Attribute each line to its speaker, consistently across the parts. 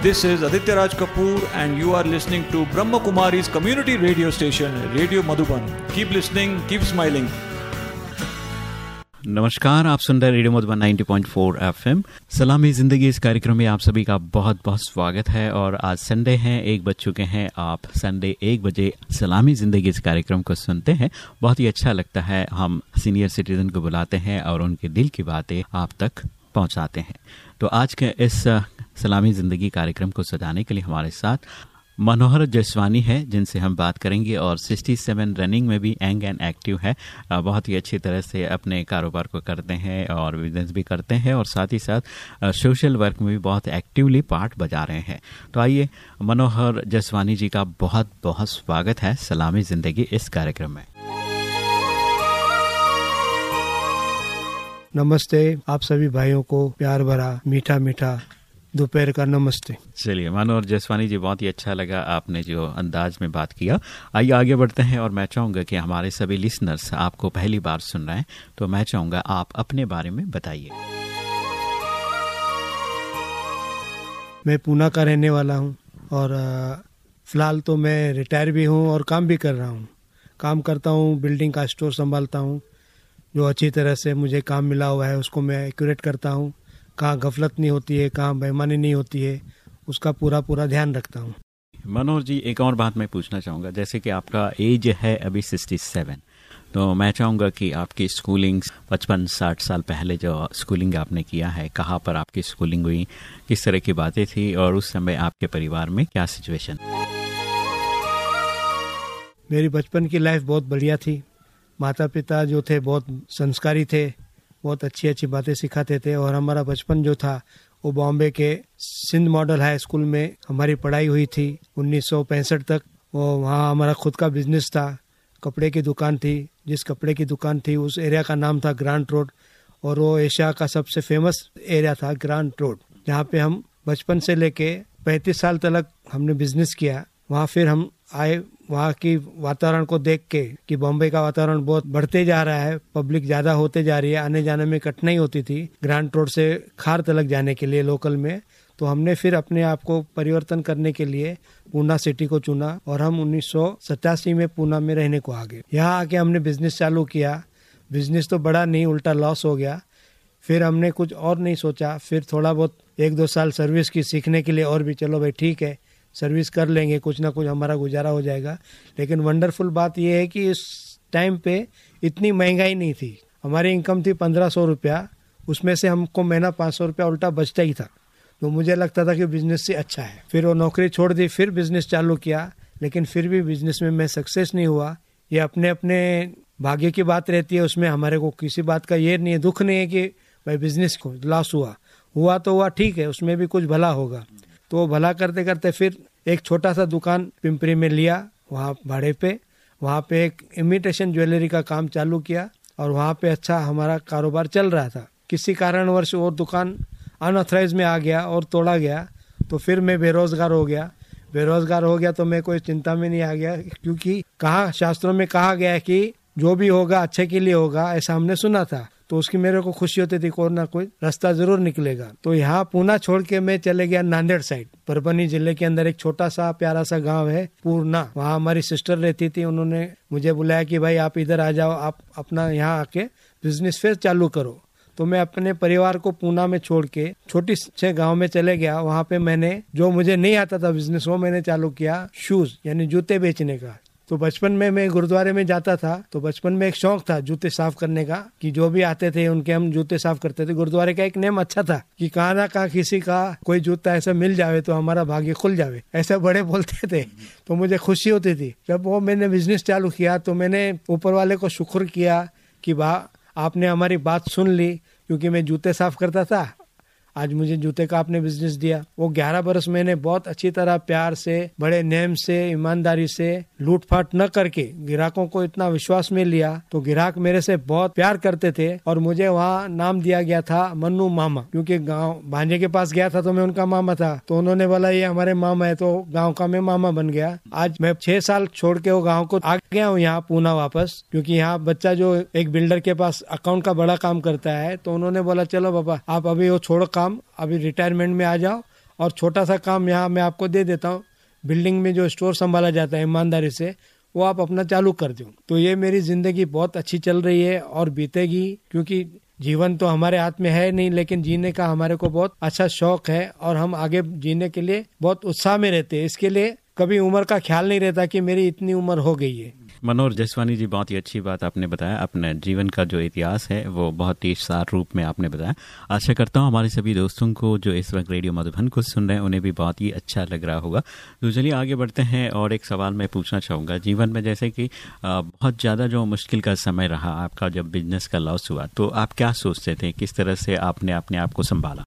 Speaker 1: This is Aditya Raj Kapoor, and you are listening to Brahma Kumari's community radio station, Radio Madhuban. Keep listening, keep smiling.
Speaker 2: नमस्कार आप सुन रहे radio Madhuban 90.4 FM सलामी ज़िंदगी इस कार्यक्रम में आप सभी का बहुत बहुत स्वागत है और आज संडे है एक बज चुके हैं आप संडे एक बजे सलामी ज़िंदगी इस कार्यक्रम को सुनते हैं बहुत ही अच्छा लगता है हम सीनियर सिटीजन को बुलाते हैं और उनके दिल की बातें आप तक पहुंचाते हैं तो आज के इस सलामी ज़िंदगी कार्यक्रम को सजाने के लिए हमारे साथ मनोहर जसवानी है, जिनसे हम बात करेंगे और 67 रनिंग में भी एंग एंड एक्टिव है। बहुत ही अच्छी तरह से अपने कारोबार को करते हैं और बिज़नेस भी करते हैं और साथ ही साथ सोशल वर्क में भी बहुत एक्टिवली पार्ट बजा रहे हैं। तो आइए, मनोहर जसवानी जी का बहुत बहुत स्वागत है सलामी ज़िंदगी इस कार्यक्रम में।
Speaker 3: नमस्ते, आप सभी भाइयों को प्यार भरा मीठा मीठा दोपहर का नमस्ते।
Speaker 2: चलिए मनोहर जसवानी जी बहुत ही अच्छा लगा आपने जो अंदाज में बात किया। आइए आगे बढ़ते हैं और मैं चाहूँगा कि हमारे सभी लिसनर्स आपको पहली बार सुन रहे हैं तो मैं चाहूँगा आप अपने बारे में बताइए।
Speaker 3: मैं पूना का रहने वाला हूँ और फ़िलहाल तो मैं रिटायर भी हूँ और काम भी कर रहा हूँ। काम करता हूँ बिल्डिंग का स्टोर संभालता हूँ। जो अच्छी तरह से मुझे काम मिला हुआ है उसको मैं एक्यूरेट करता हूँ। कहाँ गफलत नहीं होती है कहाँ बेमानी नहीं होती है उसका पूरा पूरा ध्यान रखता हूँ।
Speaker 2: मनोहर जी एक और बात मैं पूछना चाहूँगा। जैसे कि आपका एज है अभी सिक्सटी सेवन तो मैं चाहूँगा कि आपकी स्कूलिंग पचपन साठ साल पहले जो स्कूलिंग आपने किया है कहाँ पर आपकी स्कूलिंग हुई किस तरह की बातें थी और उस समय आपके परिवार में क्या सिचुएशन
Speaker 3: मेरी बचपन की लाइफ बहुत बढ़िया थी। माता पिता जो थे बहुत संस्कारी थे बहुत अच्छी अच्छी बातें सिखाते थे और हमारा बचपन जो था, वो बॉम्बे के सिंध मॉडल हाई स्कूल में हमारी पढ़ाई हुई थी। उन्नीस सौ पैंसठ तक वो वहाँ हमारा खुद का बिज़नेस था, कपड़े की दुकान थी। जिस कपड़े की दुकान थी, उस एरिया का नाम था ग्रांड रोड और वो एशिया का सबसे फ़ेमस एरिया था ग्रांड रोड, जहाँ पे हम बचपन से लेके पैंतीस साल तक हमने बिज़नेस किया। वहाँ फिर हम आए वहाँ की वातावरण को देख के कि बॉम्बे का वातावरण बहुत बढ़ते जा रहा है, पब्लिक ज़्यादा होते जा रही है, आने जाने में कठिनाई होती थी, ग्रांड रोड से खार तलक जाने के लिए लोकल में। तो हमने फिर अपने आप को परिवर्तन करने के लिए पूना सिटी को चुना और हम उन्नीस सौ सतासी में पूना में रहने को आ गए। यहाँ आके हमने बिज़नेस चालू किया। बिज़नेस तो बड़ा नहीं, उल्टा लॉस हो गया। फिर हमने कुछ और नहीं सोचा। फिर थोड़ा बहुत एक दो साल सर्विस की, सीखने के लिए और भी, चलो भाई, ठीक है। सर्विस कर लेंगे, कुछ ना कुछ हमारा गुजारा हो जाएगा। लेकिन वंडरफुल बात यह है कि इस टाइम पे इतनी महँगाई नहीं थी। हमारी इनकम थी पंद्रह सौ रुपया, उसमें से हमको महीना पाँच सौ रुपया उल्टा बचता ही था। तो मुझे लगता था कि बिज़नेस से अच्छा है। फिर वो नौकरी छोड़ दी, फिर बिज़नेस चालू किया, लेकिन फिर भी बिज़नेस में मैं सक्सेस नहीं हुआ। ये अपने अपने भाग्य की बात रहती है, उसमें हमारे को किसी बात का ये नहीं है, दुख नहीं है कि भाई बिज़नेस को लॉस हुआ। हुआ तो हुआ, ठीक है, उसमें भी कुछ भला होगा। तो भला करते करते फिर एक छोटा सा दुकान पिंपरी में लिया, वहाँ भाड़े पे। वहाँ पे एक इमिटेशन ज्वेलरी का काम चालू किया और वहाँ पे अच्छा हमारा कारोबार चल रहा था। किसी कारणवश वो दुकान अनऑथराइज में आ गया और तोड़ा गया तो फिर मैं बेरोजगार हो गया। बेरोजगार हो गया तो मैं कोई चिंता में नहीं आ गया, क्योंकि कहा, शास्त्रों में कहा गया है कि जो भी होगा अच्छे के लिए होगा, ऐसा हमने सुना था। तो उसकी मेरे को खुशी होती थी कोई ना कोई रास्ता ज़रूर निकलेगा। तो यहाँ पूना छोड़ के मैं चले गया नांदेड़ साइड परभनी ज़िले के अंदर एक छोटा सा प्यारा सा गाँव है, पूर्णा। वहाँ हमारी सिस्टर रहती थी, उन्होंने मुझे बुलाया कि भाई आप इधर आ जाओ, आप अपना यहाँ आके बिज़नेस फिर चालू करो। तो मैं अपने परिवार को पूना में छोड़ के छोटी से गाँव में चले गया। वहाँ पे मैंने, जो मुझे नहीं आता था बिज़नेस वो मैंने चालू किया शूज़ यानी जूते बेचने का। तो बचपन में मैं गुरुद्वारे में जाता था तो बचपन में एक शौक था जूते साफ़ करने का, कि जो भी आते थे उनके हम जूते साफ़ करते थे। गुरुद्वारे का एक नेम अच्छा था कि कहा ना कहा किसी का कोई जूता ऐसा मिल जावे तो हमारा भाग्य खुल जावे। ऐसे बड़े बोलते थे तो मुझे खुशी होती थी। जब वो मैंने बिज़नेस चालू किया तो मैंने ऊपर वाले को शुक्र किया कि वाह आपने हमारी बात सुन ली, क्योंकि मैं जूते साफ़ करता था आज मुझे जूते का आपने बिज़नेस दिया। वो ग्यारह बरस मैंने बहुत अच्छी तरह प्यार से, बड़े नेम से, ईमानदारी से लूटफाट न करके ग्राहकों को इतना विश्वास में लिया। तो ग्राहक मेरे से बहुत प्यार करते थे और मुझे वहाँ नाम दिया गया था मन्नू मामा। क्योंकि गाँव, भांजे के पास गया था तो मैं उनका मामा था। तो उन्होंने बोला, ये हमारे मामा है। तो गाँव का मैं मामा बन गया। आज मैं छह साल छोड़ के वो गाँव को आ गया हूँ यहाँ, पूना वापस। क्योंकि यहाँ बच्चा जो एक बिल्डर के पास अकाउंट का बड़ा काम करता है तो उन्होंने बोला, चलो बाबा आप अभी वो छोड़ो, काम काम, अभी रिटायरमेंट में आ जाओ और छोटा सा काम यहाँ मैं आपको दे देता हूँ। बिल्डिंग में जो स्टोर संभाला जाता है ईमानदारी से, वो आप अपना चालू कर दो। तो ये मेरी ज़िंदगी बहुत अच्छी चल रही है और बीतेगी, क्योंकि जीवन तो हमारे हाथ में है नहीं, लेकिन जीने का हमारे को बहुत अच्छा शौक है और हम आगे जीने के लिए बहुत उत्साह में रहते हैं। इसके लिए कभी उम्र का ख्याल नहीं रहता कि मेरी इतनी उम्र हो गई है।
Speaker 2: मनोहर जसवानी जी, बहुत ही अच्छी बात आपने बताया। अपने जीवन का जो इतिहास है, वो बहुत ही सार रूप में आपने बताया। आशा करता हूँ हमारे सभी दोस्तों को जो इस वक्त रेडियो मधुबन को सुन रहे हैं, उन्हें भी बहुत ही अच्छा लग रहा होगा। तो चलिए आगे बढ़ते हैं और एक सवाल मैं पूछना चाहूँगा। जीवन में जैसे कि बहुत ज़्यादा जो मुश्किल का समय रहा, आपका जब बिज़नेस का लॉस हुआ तो आप क्या सोचते थे? किस तरह से आपने अपने आप को संभाला?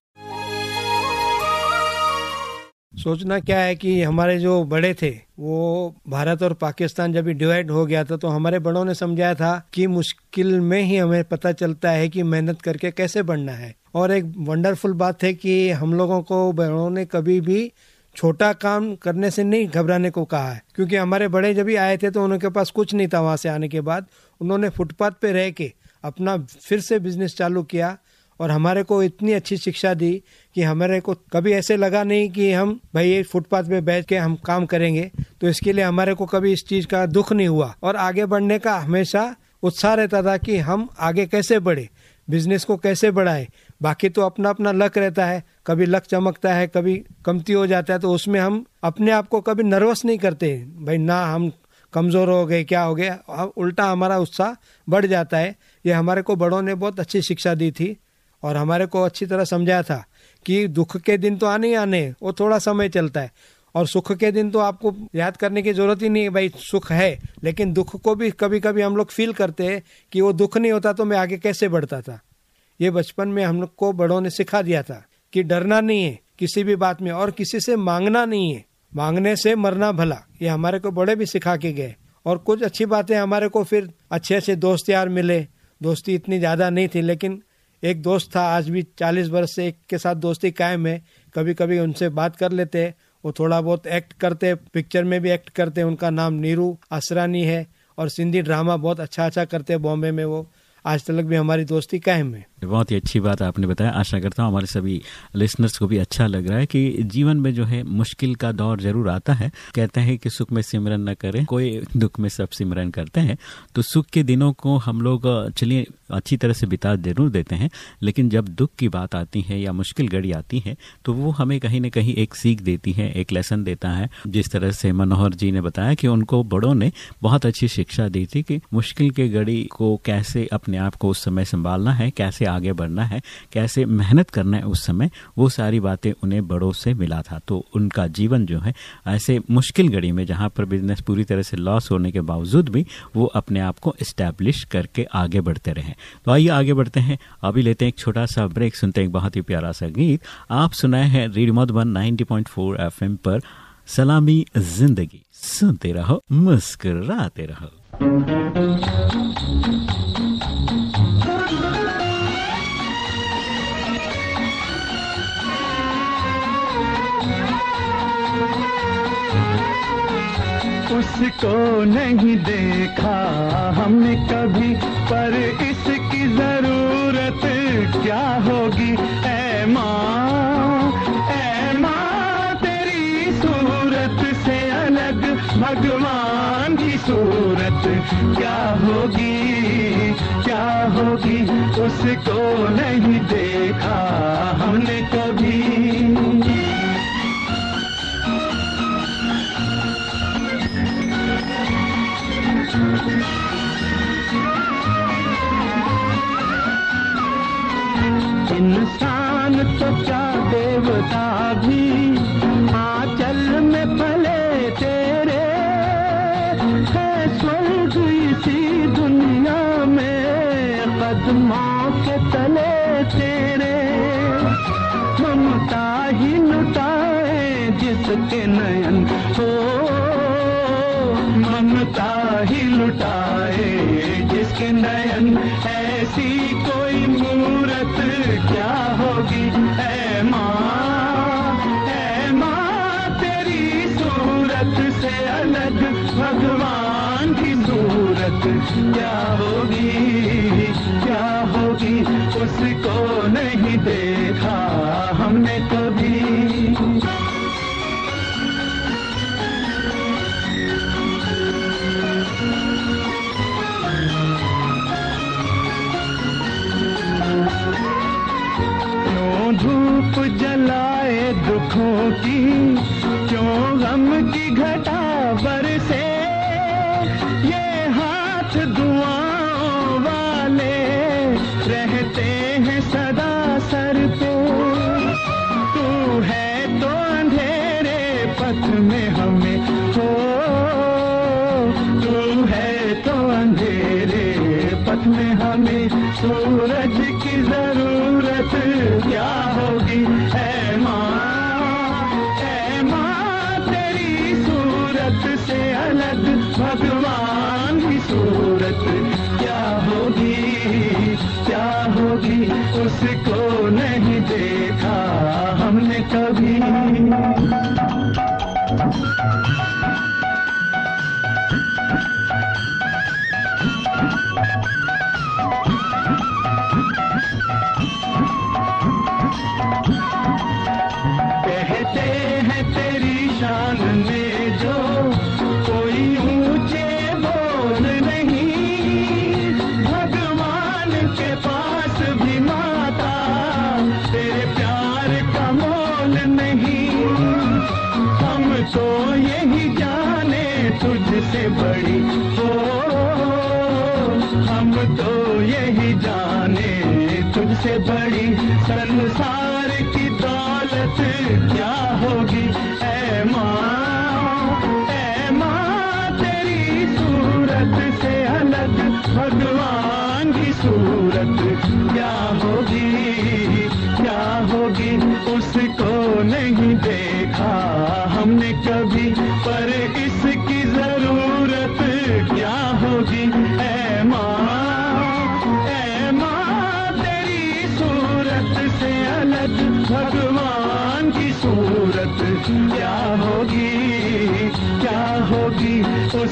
Speaker 3: सोचना क्या है कि हमारे जो बड़े थे, वो भारत और पाकिस्तान जब डिवाइड हो गया था तो हमारे बड़ों ने समझाया था कि मुश्किल में ही हमें पता चलता है कि मेहनत करके कैसे बढ़ना है। और एक वंडरफुल बात है कि हम लोगों को, बड़ों ने कभी भी छोटा काम करने से नहीं घबराने को कहा है। क्योंकि हमारे बड़े जब भी आए थे तो उनके पास कुछ नहीं था वहाँ से आने के बाद। उन्होंने फुटपाथ पे रह के अपना फिर से बिज़नेस चालू किया और हमारे को इतनी अच्छी शिक्षा दी कि हमारे को कभी ऐसे लगा नहीं कि हम भाई फुटपाथ पे बैठ के हम काम करेंगे। तो इसके लिए हमारे को कभी इस चीज़ का दुख नहीं हुआ। और आगे बढ़ने का हमेशा उत्साह रहता था कि हम आगे कैसे बढ़े, बिज़नेस को कैसे बढ़ाए। बाकी तो अपना अपना लक रहता है। कभी लक चमकता है, कभी कमती हो जाता है तो उसमें हम अपने आप को कभी नर्वस नहीं करते। भाई ना, हम कमज़ोर हो गए, क्या हो गया? उल्टा हमारा उत्साह बढ़ जाता है। ये हमारे को बड़ों ने बहुत अच्छी शिक्षा दी थी और हमारे को अच्छी तरह समझाया था। कि दुख के दिन तो आने ही आने वो थोड़ा समय चलता है। और सुख के दिन तो आपको याद करने की ज़रूरत ही नहीं है, भाई, सुख है। लेकिन दुख को भी कभी कभी हम लोग फील करते हैं कि वो दुख नहीं होता तो मैं आगे कैसे बढ़ता था। ये बचपन में हम लोग को बड़ों ने सिखा दिया था कि डरना नहीं है, किसी भी बात में, और किसी से मांगना नहीं है। मांगने से मरना भला, ये हमारे को बड़े भी सिखा के गए। और कुछ अच्छी बातें हमारे को फिर अच्छे अच्छे दोस्त यार मिले। दोस्ती इतनी ज़्यादा नहीं थी, लेकिन एक दोस्त था, आज भी चालीस वर्ष से एक के साथ दोस्ती कायम है। कभी कभी उनसे बात कर लेते हैं, वो थोड़ा बहुत एक्ट करते पिक्चर में भी एक्ट करते उनका नाम नीरू असरानी है और सिंधी ड्रामा बहुत अच्छा अच्छा करते बॉम्बे में वो। आज तक भी हमारी दोस्ती कायम है।
Speaker 2: बहुत ही अच्छी बात आपने बताया। आशा करता हूँ हमारे सभी लिसनर्स को भी अच्छा लग रहा है कि जीवन में जो है, मुश्किल का दौर ज़रूर आता है। कहते हैं कि सुख में सिमरन न करें, कोई दुख में सब सिमरन करते हैं। तो सुख के दिनों को हम लोग, चलिए, अच्छी तरह से बिता ज़रूर देते हैं। लेकिन जब दुख की बात आती है या मुश्किल घड़ी आती है तो वो हमें कहीं ना कहीं एक सीख देती है, एक लेसन देता है। जिस तरह से मनोहर जी ने बताया कि उनको बड़ों ने बहुत अच्छी शिक्षा दी थी कि मुश्किल के घड़ी को कैसे अपने आप को उस समय संभालना है, कैसे आगे बढ़ना है, कैसे मेहनत करना है उस समय, वो सारी बातें उन्हें बड़ों से मिला था। तो उनका जीवन जो है, ऐसे मुश्किल घड़ी में जहाँ पर बिज़नेस पूरी तरह से लॉस होने के बावजूद भी, वो अपने आप को स्टैब्लिश करके आगे बढ़ते रहे। तो आइए आगे बढ़ते हैं। अभी लेते हैं एक छोटा सा ब्रेक सुनते हैं एक बहुत ही प्यारा सा गीत। आप सुनाए हैं रेडियो मधुबन 90.4 एफएम पर। सलामी ज़िंदगी, सुनते रहो, मुस्कुराते रहो।
Speaker 4: उसको नहीं देखा। हमने कभी, पर इसकी ज़रूरत क्या होगी? ऐ माँ ऐ माँ, तेरी सूरत से अलग भगवान की सूरत क्या होगी? क्या होगी? उसको नहीं देखा। हमने कभी इंसान तो क्या देवता भी, आंचल में पले तेरे। है स्वर्ग इसी दुनिया में कदमों के तले तेरे। ममता ही लुटाए जिसके नयन हो जिसके नयन, ऐसी कोई मूरत क्या होगी? ऐ माँ ऐ माँ, तेरी सूरत से अलग भगवान की सूरत क्या होगी? क्या होगी? उसको नहीं देखा हमने कभी। घटा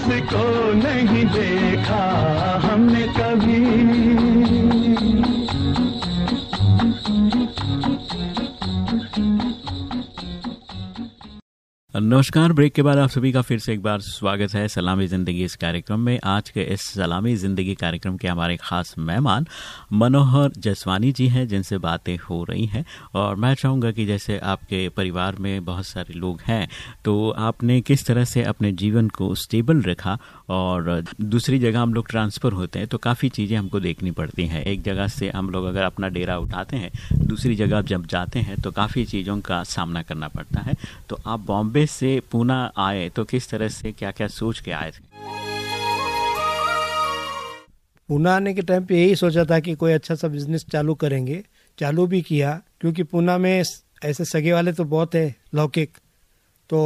Speaker 4: उसको नहीं
Speaker 2: नमस्कार, ब्रेक के बाद आप सभी का फिर से एक बार स्वागत है सलामी ज़िंदगी इस कार्यक्रम में। आज के इस सलामी ज़िंदगी कार्यक्रम के हमारे खास मेहमान मनोहर जसवानी जी हैं, जिनसे बातें हो रही हैं। और मैं चाहूँगा कि जैसे आपके परिवार में बहुत सारे लोग हैं तो आपने किस तरह से अपने जीवन को स्टेबल रखा और दूसरी जगह हम लोग ट्रांसफ़र होते हैं तो काफ़ी चीज़ें हमको देखनी पड़ती हैं। एक जगह से हम लोग अगर अपना डेरा उठाते हैं, दूसरी जगह जब जाते हैं तो काफ़ी चीज़ों का सामना करना पड़ता है। तो आप बॉम्बे से पूना आए तो किस तरह से क्या क्या सोच के आए थे?
Speaker 3: पूना आने के टाइम पे यही सोचा था कि कोई अच्छा सा बिज़नेस चालू करेंगे। चालू भी किया, क्योंकि पूना में ऐसे सगे वाले तो बहुत है, लौकिक। तो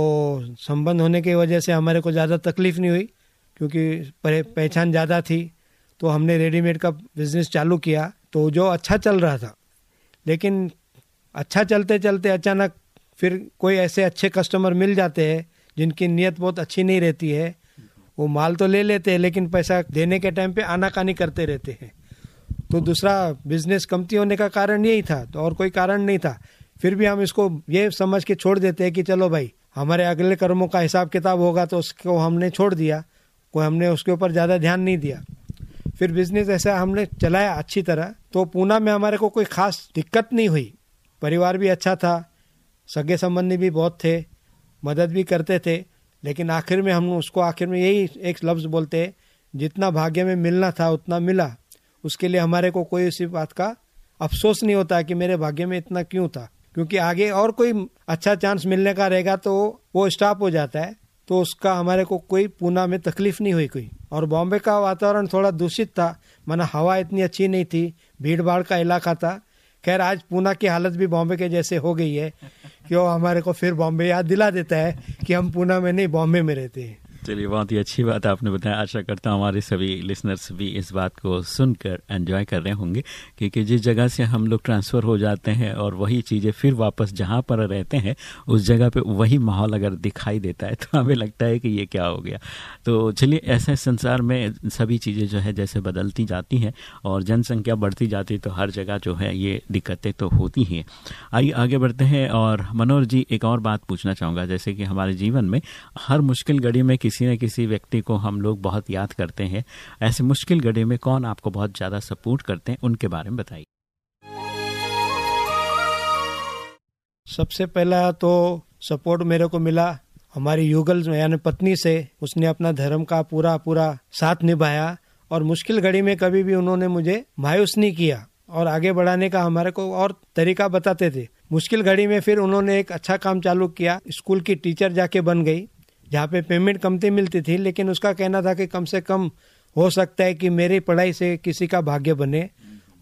Speaker 3: संबंध होने की वजह से हमारे को ज़्यादा तकलीफ़ नहीं हुई। क्योंकि पह- पहचान ज़्यादा थी तो हमने रेडीमेड का बिज़नेस चालू किया तो जो अच्छा चल रहा था। लेकिन अच्छा चलते चलते अचानक फिर कोई ऐसे अच्छे कस्टमर मिल जाते हैं, जिनकी नीयत बहुत अच्छी नहीं रहती है। वो माल तो ले लेते हैं, लेकिन पैसा देने के टाइम पे आनाकानी करते रहते हैं। तो दूसरा बिज़नेस कमती होने का कारण यही था तो और कोई कारण नहीं था। फिर भी हम इसको ये समझ के छोड़ देते हैं कि चलो भाई, हमारे अगले कर्मों का हिसाब किताब होगा तो उसको हमने छोड़ दिया। कोई हमने उसके ऊपर ज़्यादा ध्यान नहीं दिया। फिर बिज़नेस ऐसा हमने चलाया अच्छी तरह तो पूना में हमारे को कोई खास दिक्कत नहीं हुई। परिवार भी अच्छा था, सगे संबंधी भी बहुत थे, मदद भी करते थे, लेकिन आखिर में हम उसको, आखिर में यही एक लफ्ज़ बोलते हैं, जितना भाग्य में मिलना था, उतना मिला। उसके लिए हमारे को कोई उसी बात का अफसोस नहीं होता कि मेरे भाग्य में इतना क्यों था। क्योंकि आगे और कोई अच्छा चांस मिलने का रहेगा तो वो स्टॉप हो जाता है। तो उसका हमारे को कोई पूना में तकलीफ़ नहीं हुई कोई। और बॉम्बे का वातावरण थोड़ा दूषित था। माना हवा इतनी अच्छी नहीं थी भीड़ भाड़ का इलाका था। खैर, आज पूना की हालत भी बॉम्बे के जैसे हो गई है कि वो हमारे को फिर बॉम्बे याद दिला देता है कि हम पूना में नहीं, बॉम्बे में रहते हैं।
Speaker 2: चलिए बहुत ही अच्छी बात आपने बताया। आशा करता हूँ हमारे सभी लिसनर्स भी इस बात को सुनकर एंजॉय कर रहे होंगे, क्योंकि जिस जगह से हम लोग ट्रांसफ़र हो जाते हैं और वही चीज़ें फिर वापस जहाँ पर रहते हैं, उस जगह पे वही माहौल अगर दिखाई देता है तो हमें लगता है कि ये क्या हो गया। तो चलिए, ऐसे संसार में सभी चीज़ें जो है जैसे बदलती जाती हैं और जनसंख्या बढ़ती जाती तो हर जगह जो है ये दिक्कतें तो होती ही हैं। आइए आगे बढ़ते हैं और मनोहर जी, एक और बात पूछना चाहूँगा। जैसे कि हमारे जीवन में हर मुश्किल घड़ी में किसी न किसी व्यक्ति को हम लोग बहुत याद करते हैं। ऐसे मुश्किल घड़ी में कौन आपको बहुत ज़्यादा सपोर्ट करते हैं, उनके बारे में बताइए।
Speaker 3: सबसे पहला तो सपोर्ट मेरे को मिला हमारी युगल यानी पत्नी से, उसने अपना धर्म का पूरा पूरा साथ निभाया और मुश्किल घड़ी में कभी भी उन्होंने मुझे मायूस नहीं किया और आगे बढ़ाने का हमारे को और तरीका बताते थे। मुश्किल घड़ी में फिर उन्होंने एक अच्छा काम चालू किया, स्कूल की टीचर जाके बन गई। जहाँ पे पेमेंट कमती मिलती थी, लेकिन उसका कहना था कि कम से कम हो सकता है कि मेरी पढ़ाई से किसी का भाग्य बने।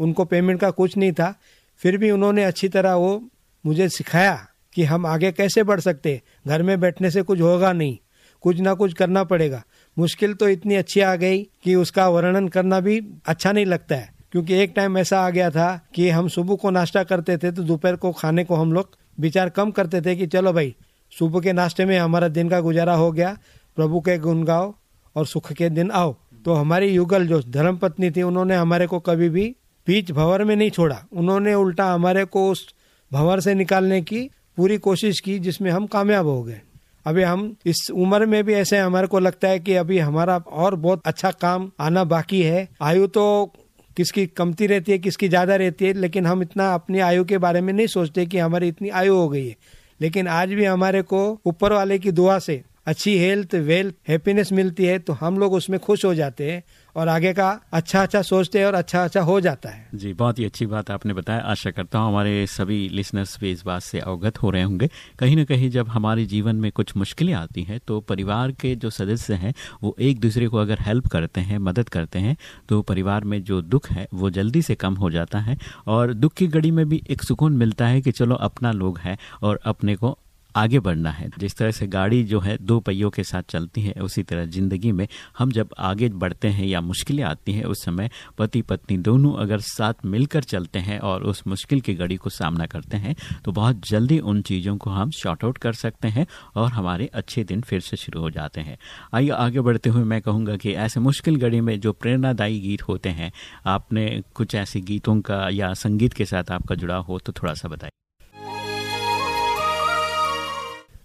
Speaker 3: उनको पेमेंट का कुछ नहीं था। फिर भी उन्होंने अच्छी तरह वो मुझे सिखाया कि हम आगे कैसे बढ़ सकते घर में बैठने से कुछ होगा नहीं। कुछ ना कुछ करना पड़ेगा। मुश्किल तो इतनी अच्छी आ गई कि उसका वर्णन करना भी अच्छा नहीं लगता है। क्योंकि एक टाइम ऐसा आ गया था कि हम सुबह को नाश्ता करते थे तो दोपहर को खाने को हम लोग विचार कम करते थे कि चलो भाई सुबह के नाश्ते में हमारा दिन का गुजारा हो गया। प्रभु के गुण गाओ और सुख के दिन आओ। तो हमारी युगल जो धर्म पत्नी थी, उन्होंने हमारे को कभी भी बीच भंवर में नहीं छोड़ा। उन्होंने उल्टा हमारे को उस भंवर से निकालने की पूरी कोशिश की, जिसमें हम कामयाब हो गए। अभी हम इस उम्र में भी ऐसे हमारे को लगता है कि अभी हमारा और बहुत अच्छा काम आना बाकी है। आयु तो किसकी कमती रहती है, किसकी ज़्यादा रहती है, लेकिन हम इतना अपनी आयु के बारे में नहीं सोचते कि हमारी इतनी आयु हो गई है। लेकिन आज भी हमारे को ऊपर वाले की दुआ से अच्छी हेल्थ वेल्थ हैप्पीनेस मिलती है तो हम लोग उसमें खुश हो जाते हैं और आगे का अच्छा अच्छा सोचते हैं और अच्छा अच्छा हो जाता है।
Speaker 2: जी, बहुत ही अच्छी बात आपने बताया। आशा करता हूँ हमारे सभी लिसनर्स भी इस बात से अवगत हो रहे होंगे। कहीं ना कहीं जब हमारे जीवन में कुछ मुश्किलें आती हैं तो परिवार के जो सदस्य हैं, वो एक दूसरे को अगर हेल्प करते हैं, मदद करते हैं तो परिवार में जो दुख है, वो जल्दी से कम हो जाता है। और दुख की घड़ी में भी एक सुकून मिलता है कि चलो अपना लोग है और अपने को आगे बढ़ना है। जिस तरह से गाड़ी जो है दो पहियों के साथ चलती है, उसी तरह ज़िंदगी में हम जब आगे बढ़ते हैं या मुश्किलें आती हैं, उस समय पति पत्नी दोनों अगर साथ मिलकर चलते हैं और उस मुश्किल की घड़ी को सामना करते हैं तो बहुत जल्दी उन चीज़ों को हम शॉर्ट आउट कर सकते हैं और हमारे अच्छे दिन फिर से शुरू हो जाते हैं। आइए आगे बढ़ते हुए मैं कहूँगा कि ऐसे मुश्किल घड़ी में जो प्रेरणादायी गीत होते हैं, आपने कुछ ऐसे गीतों का या संगीत के साथ आपका जुड़ाव हो तो थोड़ा सा बताइए।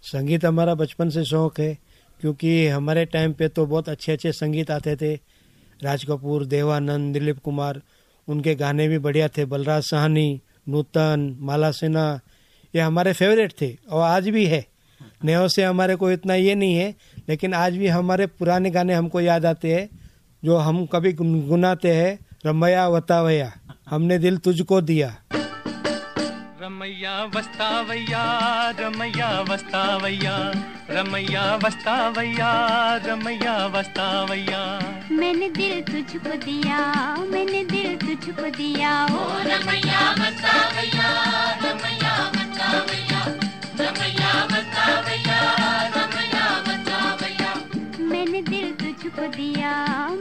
Speaker 3: संगीत हमारा बचपन से शौक है, क्योंकि हमारे टाइम पे तो बहुत अच्छे अच्छे संगीत आते थे। राज कपूर, देवानंद, दिलीप कुमार, उनके गाने भी बढ़िया थे। बलराज साहनी, नूतन, माला सिन्हा ये हमारे फेवरेट थे, और आज भी है। नयो से हमारे को इतना ये नहीं है, लेकिन आज भी हमारे पुराने गाने हमको याद आते हैं, जो हम कभी गुनगुनाते हैं, रमैया वतावया, हमने दिल तुझको दिया।
Speaker 5: रमैया वस्तावैया रमैया वस्तावैया रमैया वस्तावैया रमैया वस्तावैया।
Speaker 6: मैंने दिल तुझको दिया मैंने दिल तुझको दिया। ओ रमैया वस्तावैया रमैया वस्तावैया रमैया वस्तावैया रमैया वस्तावैया। मैंने दिल तुझको दिया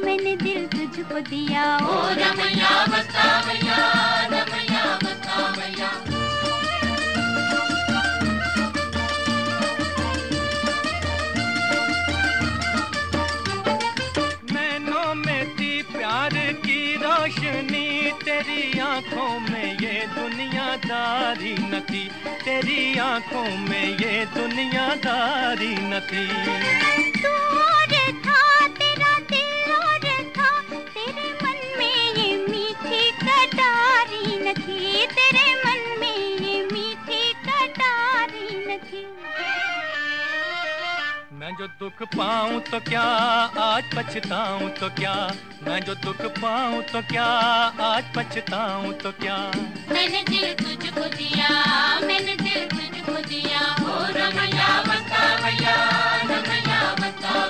Speaker 6: मैंने दिल तुझको दिया। ओ रमैया वस्तावैया रमैया
Speaker 5: दुनियादारी न थी तेरी आँखों में ये दुनियादारी न थी दुख पाऊँ तो क्या? आज पछताऊं तो क्या? मैं जो दुख पाऊँ तो क्या? आज पछताऊं तो क्या?
Speaker 6: मैंने दिल तुझको दिया, मैंने दिल तुझको दिया। ओ रमैया, बता भैया रमैया, बता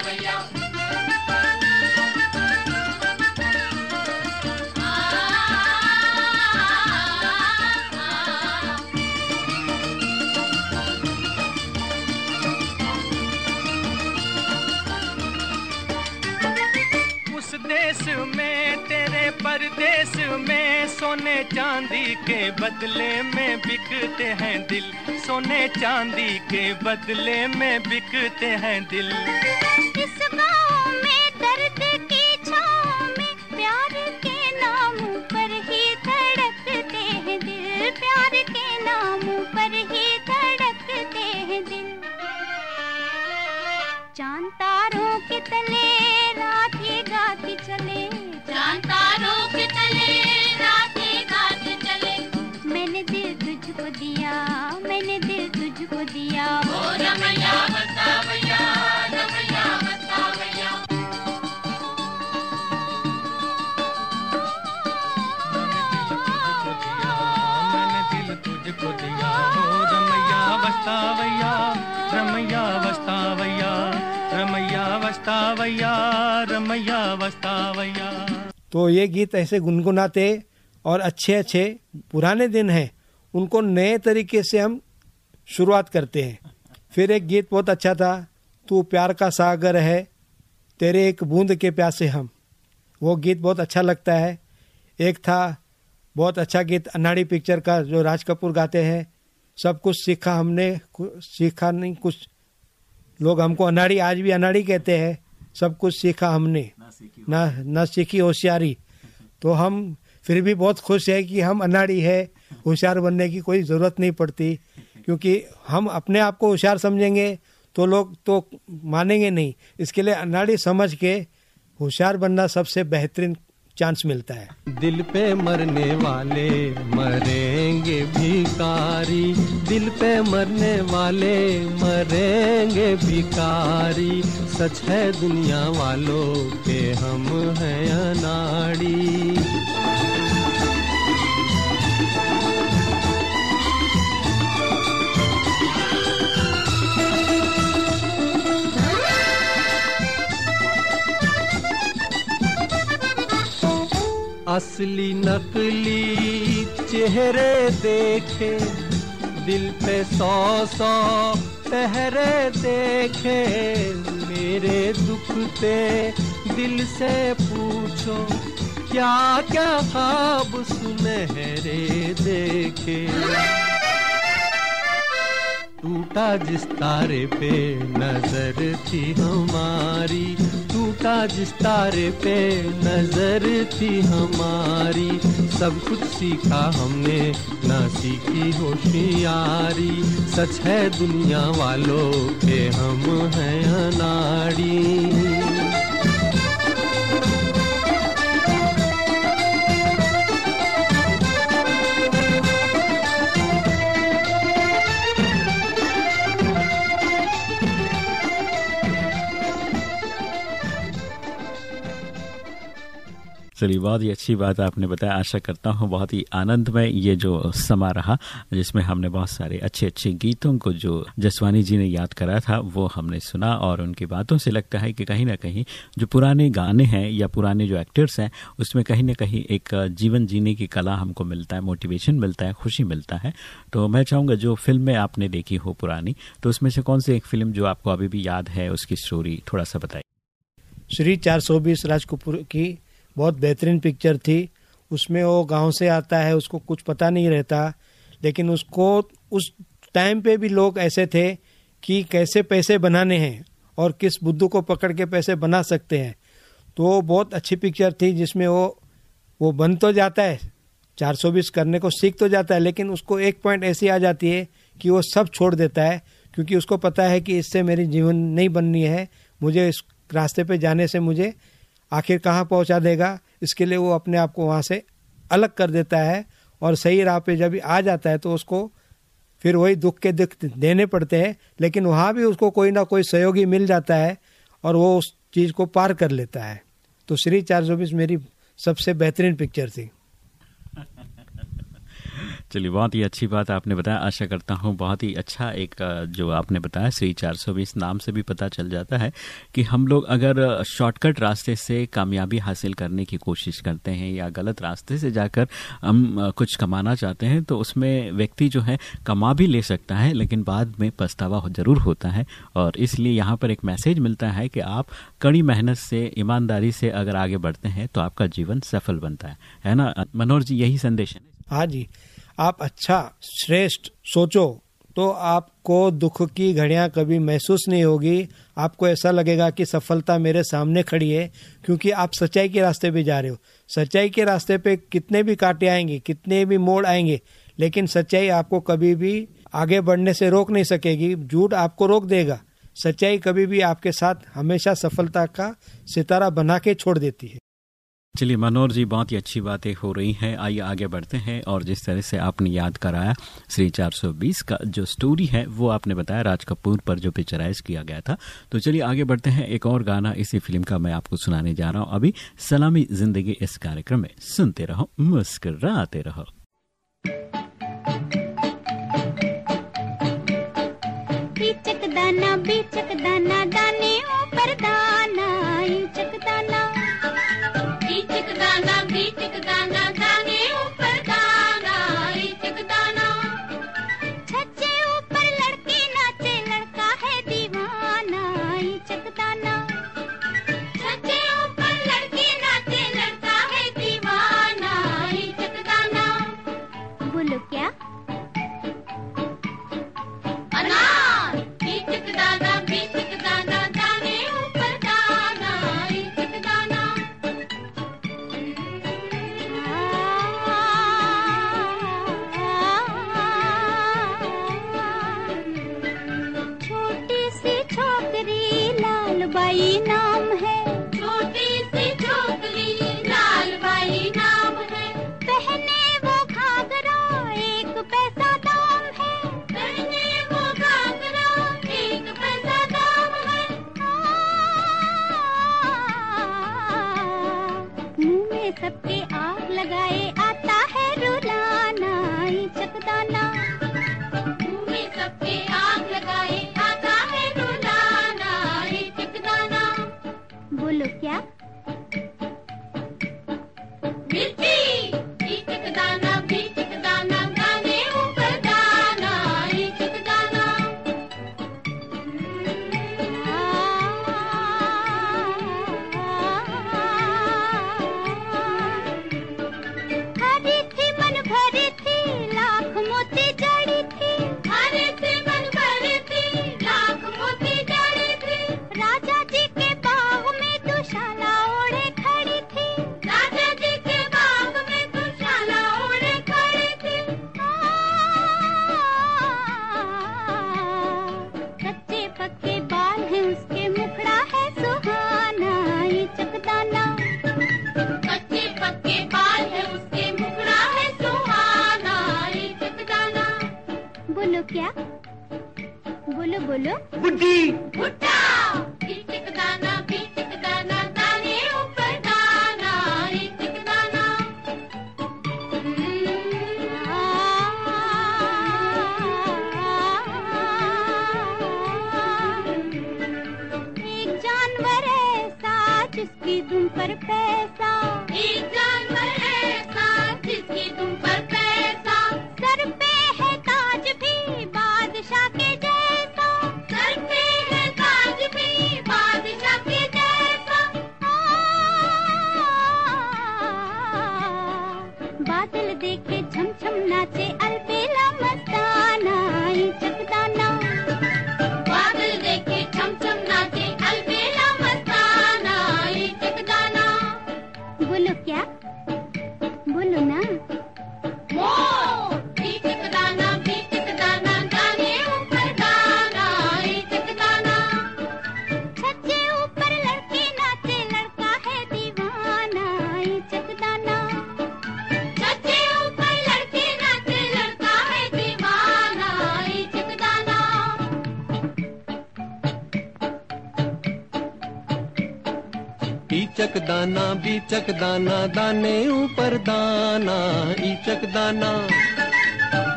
Speaker 5: परदेश में सोने चांदी के बदले में बिकते हैं दिल। सोने चांदी के बदले में बिकते हैं दिल।
Speaker 6: इस गाँव में दर्द की छाँव में प्यार के नाम पर ही धड़कते हैं दिल। प्यार के नाम पर ही धड़कते हैं दिल। चाँद तारों के तले चले मैंने दिल तुझको दिया। मैंने दिल तुझको दिया ओ
Speaker 5: मैंने दिल तुझको दिया रमैया रमैया रमैया वस्तावैया रमैया वस्तावैया।
Speaker 3: तो ये गीत ऐसे गुनगुनाते और अच्छे अच्छे पुराने दिन हैं। उनको नए तरीके से हम शुरुआत करते हैं। फिर एक गीत बहुत अच्छा था तू प्यार का सागर है तेरे एक बूंद के प्यासे हम। वो गीत बहुत अच्छा लगता है। एक था बहुत अच्छा गीत अनाड़ी पिक्चर का जो राज कपूर गाते हैं। सब कुछ सीखा हमने सीखा नहीं कुछ लोग हमको अनाड़ी आज भी अनाड़ी कहते हैं। सब कुछ सीखा हमने। ना ना सीखी होशियारी। तो हम फिर भी बहुत खुश है कि हम अनाड़ी है, होशियार बनने की कोई ज़रूरत नहीं पड़ती, क्योंकि हम अपने आप को होशियार समझेंगे तो लोग तो मानेंगे नहीं। इसके लिए अनाड़ी समझ के होशियार बनना सबसे बेहतरीन चांस मिलता है।
Speaker 7: दिल पे मरने वाले मरेंगे भिकारी दिल पे मरने वाले मरेंगे भिकारी सच है दुनिया वालों के हम हैं अनाड़ी। असली नकली चेहरे देखे, दिल पे सौ सौ पहरे देखे। मेरे दुखते दिल से पूछो, क्या क्या ख्वाब सुनहरे देखे। टूटा जिस तारे पे नज़र थी हमारी जिस तारे पे नज़र थी हमारी, सब कुछ सीखा हमने, ना सीखी होशियारी। सच है दुनिया वालों के हम हैं अनाड़ी।
Speaker 2: चलिए, बहुत ही अच्छी बात आपने बताया। आशा करता हूँ बहुत ही आनंदमय ये जो समा रहा, जिसमें हमने बहुत सारे अच्छे अच्छे गीतों को जो जसवानी जी ने याद करा था, वो हमने सुना और उनकी बातों से लगता है कि कहीं ना कहीं जो पुराने गाने हैं या पुराने जो एक्टर्स हैं, उसमें कहीं ना कहीं एक जीवन जीने की कला हमको मिलता है, मोटिवेशन मिलता है, खुशी मिलता है। तो मैं चाहूँगा जो फ़िल्में आपने देखी हो पुरानी तो उसमें से कौन सी एक फ़िल्म जो आपको अभी भी याद है, उसकी स्टोरी थोड़ा सा बताइए।
Speaker 3: श्री 420 राज कपूर की बहुत बेहतरीन पिक्चर थी। उसमें वो गाँव से आता है, उसको कुछ पता नहीं रहता। लेकिन उसको, उस टाइम पे भी लोग ऐसे थे कि कैसे पैसे बनाने हैं और किस बुद्धू को पकड़ के पैसे बना सकते हैं। तो बहुत अच्छी पिक्चर थी जिसमें वो वो बन तो जाता है 420 करने को सीख तो जाता है, लेकिन उसको एक पॉइंट ऐसी आ जाती है कि वो सब छोड़ देता है, क्योंकि उसको पता है कि इससे मेरी जीवन नहीं बननी है, मुझे इस रास्ते पे जाने से मुझे आखिर कहाँ पहुँचा देगा? इसके लिए वो अपने आप को वहाँ से अलग कर देता है और सही राह पे जब आ जाता है तो उसको फिर वही दुख के दुख देने पड़ते हैं, लेकिन वहाँ भी उसको कोई ना कोई सहयोगी मिल जाता है और वो उस चीज़ को पार कर लेता है। तो श्री चार मेरी सबसे बेहतरीन पिक्चर थी।
Speaker 2: चलिए, बहुत ही अच्छी बात आपने बताया। आशा करता हूँ बहुत ही अच्छा एक जो आपने बताया श्री 420 नाम से भी पता चल जाता है कि हम लोग अगर शॉर्टकट रास्ते से कामयाबी हासिल करने की कोशिश करते हैं या गलत रास्ते से जाकर हम कुछ कमाना चाहते हैं तो उसमें व्यक्ति जो है कमा भी ले सकता है, लेकिन बाद में पछतावा ज़रूर होता है। और इसलिए यहाँ पर एक मैसेज मिलता है कि आप कड़ी मेहनत से, ईमानदारी से अगर आगे बढ़ते हैं तो आपका जीवन सफल बनता है। है ना? मनोहर जी, यही संदेश है।
Speaker 3: हाँ जी। आप अच्छा श्रेष्ठ, सोचो तो आपको दुख की घड़ियाँ कभी महसूस नहीं होगी। आपको ऐसा लगेगा कि सफलता मेरे सामने खड़ी है, क्योंकि आप सच्चाई के रास्ते पे जा रहे हो। सच्चाई के रास्ते पे कितने भी कांटे आएँगे, कितने भी मोड़ आएँगे, लेकिन सच्चाई आपको कभी भी आगे बढ़ने से रोक नहीं सकेगी, झूठ आपको रोक देगा। सच्चाई कभी भी आपके साथ हमेशा सफलता का सितारा बना के छोड़ देती है।
Speaker 2: चलिए, मनोहर जी, बहुत ही अच्छी बातें हो रही हैं। आइए, आगे बढ़ते हैं और जिस तरह से आपने याद कराया, श्री 420 का जो स्टोरी है, वो आपने बताया, राज कपूर पर जो पिक्चराइज किया गया था। तो चलिए, आगे बढ़ते हैं। एक और गाना इसी फ़िल्म का मैं आपको सुनाने जा रहा हूँ। अभी सलामी ज़िंदगी इस कार्यक्रम में। सुनते रहो, मुस्कराते रहो।
Speaker 6: दाना, बीचक दाना, दाने ऊपर दाना ईचक दाना बीचक दाना बीचक
Speaker 7: दाना, बीचक दाना, दाने ऊपर दाना, ईचक दाना।